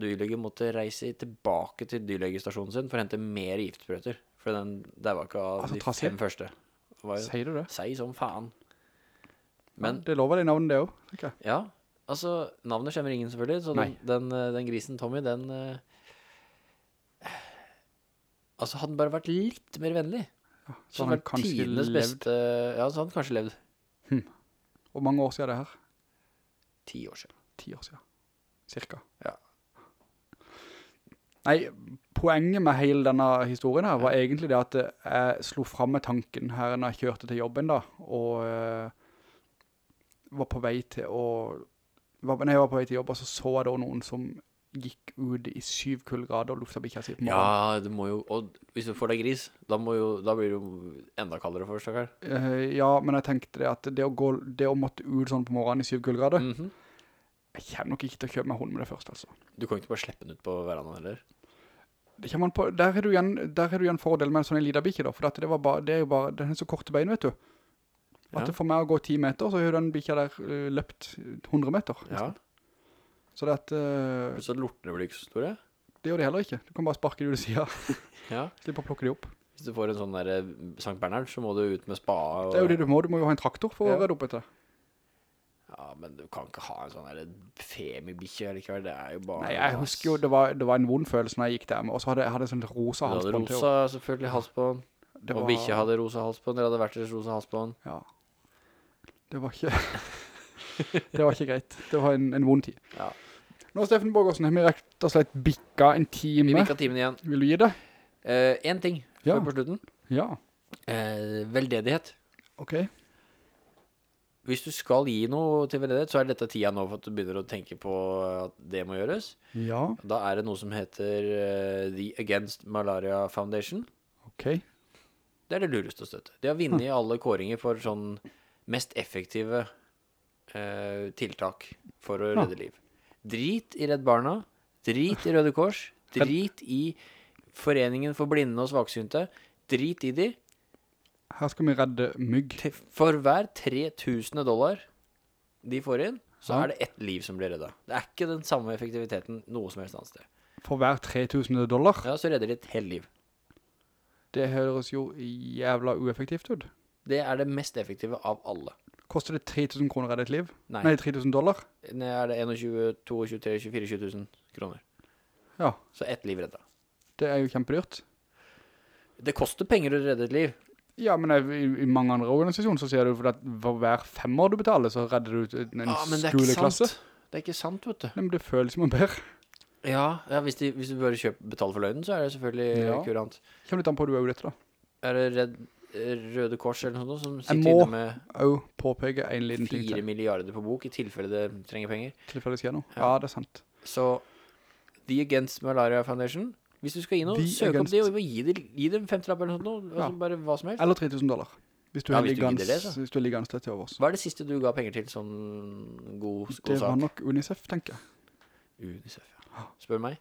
dyrlegen måtte reise tilbake til dyrlegestasjonen sin for å hente mer giftsprøyter. For den det var ikke av Altså, de fem første. Var Sier du det? Sier som faen. Men det lover deg navnet det også, tenker ja, altså Navnet skjemmer ingen, selvfølgelig. Så den, den, den grisen Tommy, den eh, Altså, hadde bare vært litt mer vennlig, Ja, så hadde han kanskje levd. beste Ja, så hadde han kanskje levd Hvor mange år siden er det her? ti år siden. Ti år siden. Cirka. Ja. Nei, poenget med hele denne historien her var egentlig det at eh, jeg slo frem med tanken her når jeg kjørte til jobben da, og uh, var på vei til å, var, når jeg var på vei til jobb, så så jeg da noen som gikk ut i syv kullgrader og lufta bikkja si på morgenen. Ja, det må jo Og hvis du får deg gris, da, må jo, da blir det jo enda kaldere for stakkar. Uh, ja, men jeg tenkte det at det å, gå, det å måtte ut sånn på morgenen i syv kuldgrader, Mhm. Jeg kommer nok ikke til å kjøpe meg hund med det første, altså. Du kan ikke bare slippe den ut på verandaen eller? Det kommer man på, der er du igjen, der er du igjen fordel med en sånn en lida bikkje da, for det, var bare, det er jo bare, den er så korte bein, vet du. At Ja. det for meg å gå 10 meter, så har den bikkja der eh, løpt 100 meter. Ja. nesten. Så det at, eh, Så lortene blir ikke så store. det gjør det heller ikke. Du kan bare sparke de ude siden, Ja. Slipp å plukke de opp. Hvis du får en sånn der St. Sankt Bernhard, så må du ut med spa. Og, Det er jo det du må, du må jo ha en traktor for Ja. å redde opp etter. Ja, men du kan ikke ha en sånn femibikkje likevel. Det er jo bare Nei, jeg husker jo, det var, det var en vond følelse når jeg gikk der, og så hadde jeg hadde sånn rosa Du hadde halsbånd til. rosa, selvfølgelig, halsbånd. Var... Og bikkje hadde rosa halsbånd. Dere hadde vært deres rosa halsbånd. Ja. Det var ikke, <laughs> det var ikke greit. Det var en, en vond tid. Ja. Nå, Steffen Borgårdsen, har vi rett og slett bikka en time. Vi bikka timen igjen. Vil du gi det? Eh, en ting Ja. på slutten. Ja. Eh, veldedighet. Ok. Hvis du skal gi noe til veldedighet, så er dette tida nå for at du begynner å tenke på at det må gjøres. Ja. Da er det noe som heter uh, The Against Malaria Foundation. Ok. Det er det lureste å støtte. De har vunnet i alle kåringer for sånn mest effektive uh, tiltak for å redde liv. Drit i Redd Barna, drit i Røde Kors, <laughs> drit i Foreningen for blinde og svaksynte, drit i de. Her skal vi redde mygg. For hver 3000 dollar de får inn, så Ja. er det ett liv som blir redda. Det er ikke den samme effektiviteten noe som helst annet sted. For hver 3000 dollar. Ja, så redder de et helt liv. Det høres jo jævla ueffektivt ut. Det er det mest effektive av alle. Koster det 3000 kroner å redde et liv? Nei, Nei, 3000 dollar? Nei, er det 21, 22, 23, 24, 20 000 kroner. Ja, Så ett liv redda. det er jo kjempedyrt. Det koster penger å redde et liv. Ja, men i, i mange andre organisasjoner så sier du for at for hver femmer du betaler, så redder du en Ja, er ikke skoleklasse. sant. Det er ikke sant, vet du. Nei, men det føles som en bedre. Ja, ja hvis, de, hvis du bare kjøper, betaler for løgnen, så er det selvfølgelig Ja. kurant. Kjem litt an på du er jo dette da. Er det Redd, Røde Kors eller noe sånt som Jeg sitter må inne med Og påpeke en liten ting til. milliarder på bok i tilfelle det trenger penger? Tilfelle det skjer noe. Ja. Ja, det er sant. Så The Against Malaria Foundation Hvis du skal gi noe, søk opp det de og gi, de, gi dem 50 lapper eller noe sånt. Altså Ja. bare hva som helst. Eller 3000 dollar. Hvis du Ja, hvis du liggende det, hvis du er sted til overs. Hva er det siste du ga penger til sånn god, god Det var nok UNICEF, tenker jeg. Unicef, ja. Spør meg.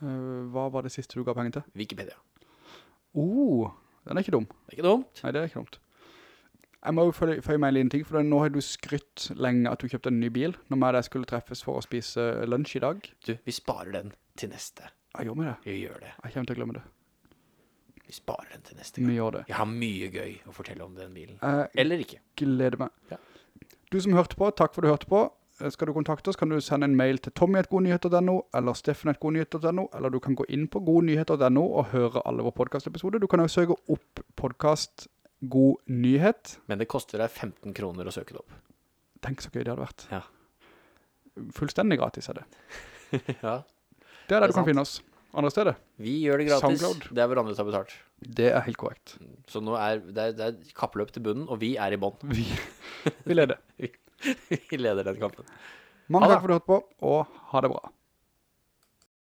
Uh, hva var det siste du ga penger til? Wikipedia. Oh, den er ikke dum. Det er ikke dumt. Nei, det er ikke dumt. Jeg må jo føye, føye meg en liten ting, for nå har du skrytt lenge at du kjøpte en ny bil, når vi og deg skulle treffes for å spise lunsj i dag. Du, vi sparer den til neste. Jeg gjør med det. Vi gjør det. Jeg kommer til å glemme det. Vi sparer den til neste gang. Vi gjør det. Jeg har mye gøy å fortelle om den bilen. Jeg Eller ikke. gleder meg. Ja. Du som hørte på, takk for du hørte på. Eh, Skal du kontakte oss, kan du sende en mail til tommy.godnyheter.no, eller steffen.godnyheter.no, eller du kan gå inn på godnyheter.no og høre alle våre podcastepisoder. Du kan også søke opp podcast God Nyhet. Men det koster deg 15 kroner å søke det opp. Tenk så gøy det hadde vært. Ja. Fullstendig gratis er det. <laughs> ja. Det er der Det er du kan sant. finne oss. Andre steder. Vi gjør det gratis. Soundcloud. Det er hverandre tar betalt. Det er helt korrekt. Så nå er det, er det er kappløp til bunnen, og vi er i bånd. Vi, vi leder. <laughs> vi leder den kampen. Mange takk for at du har hatt på, og ha det bra.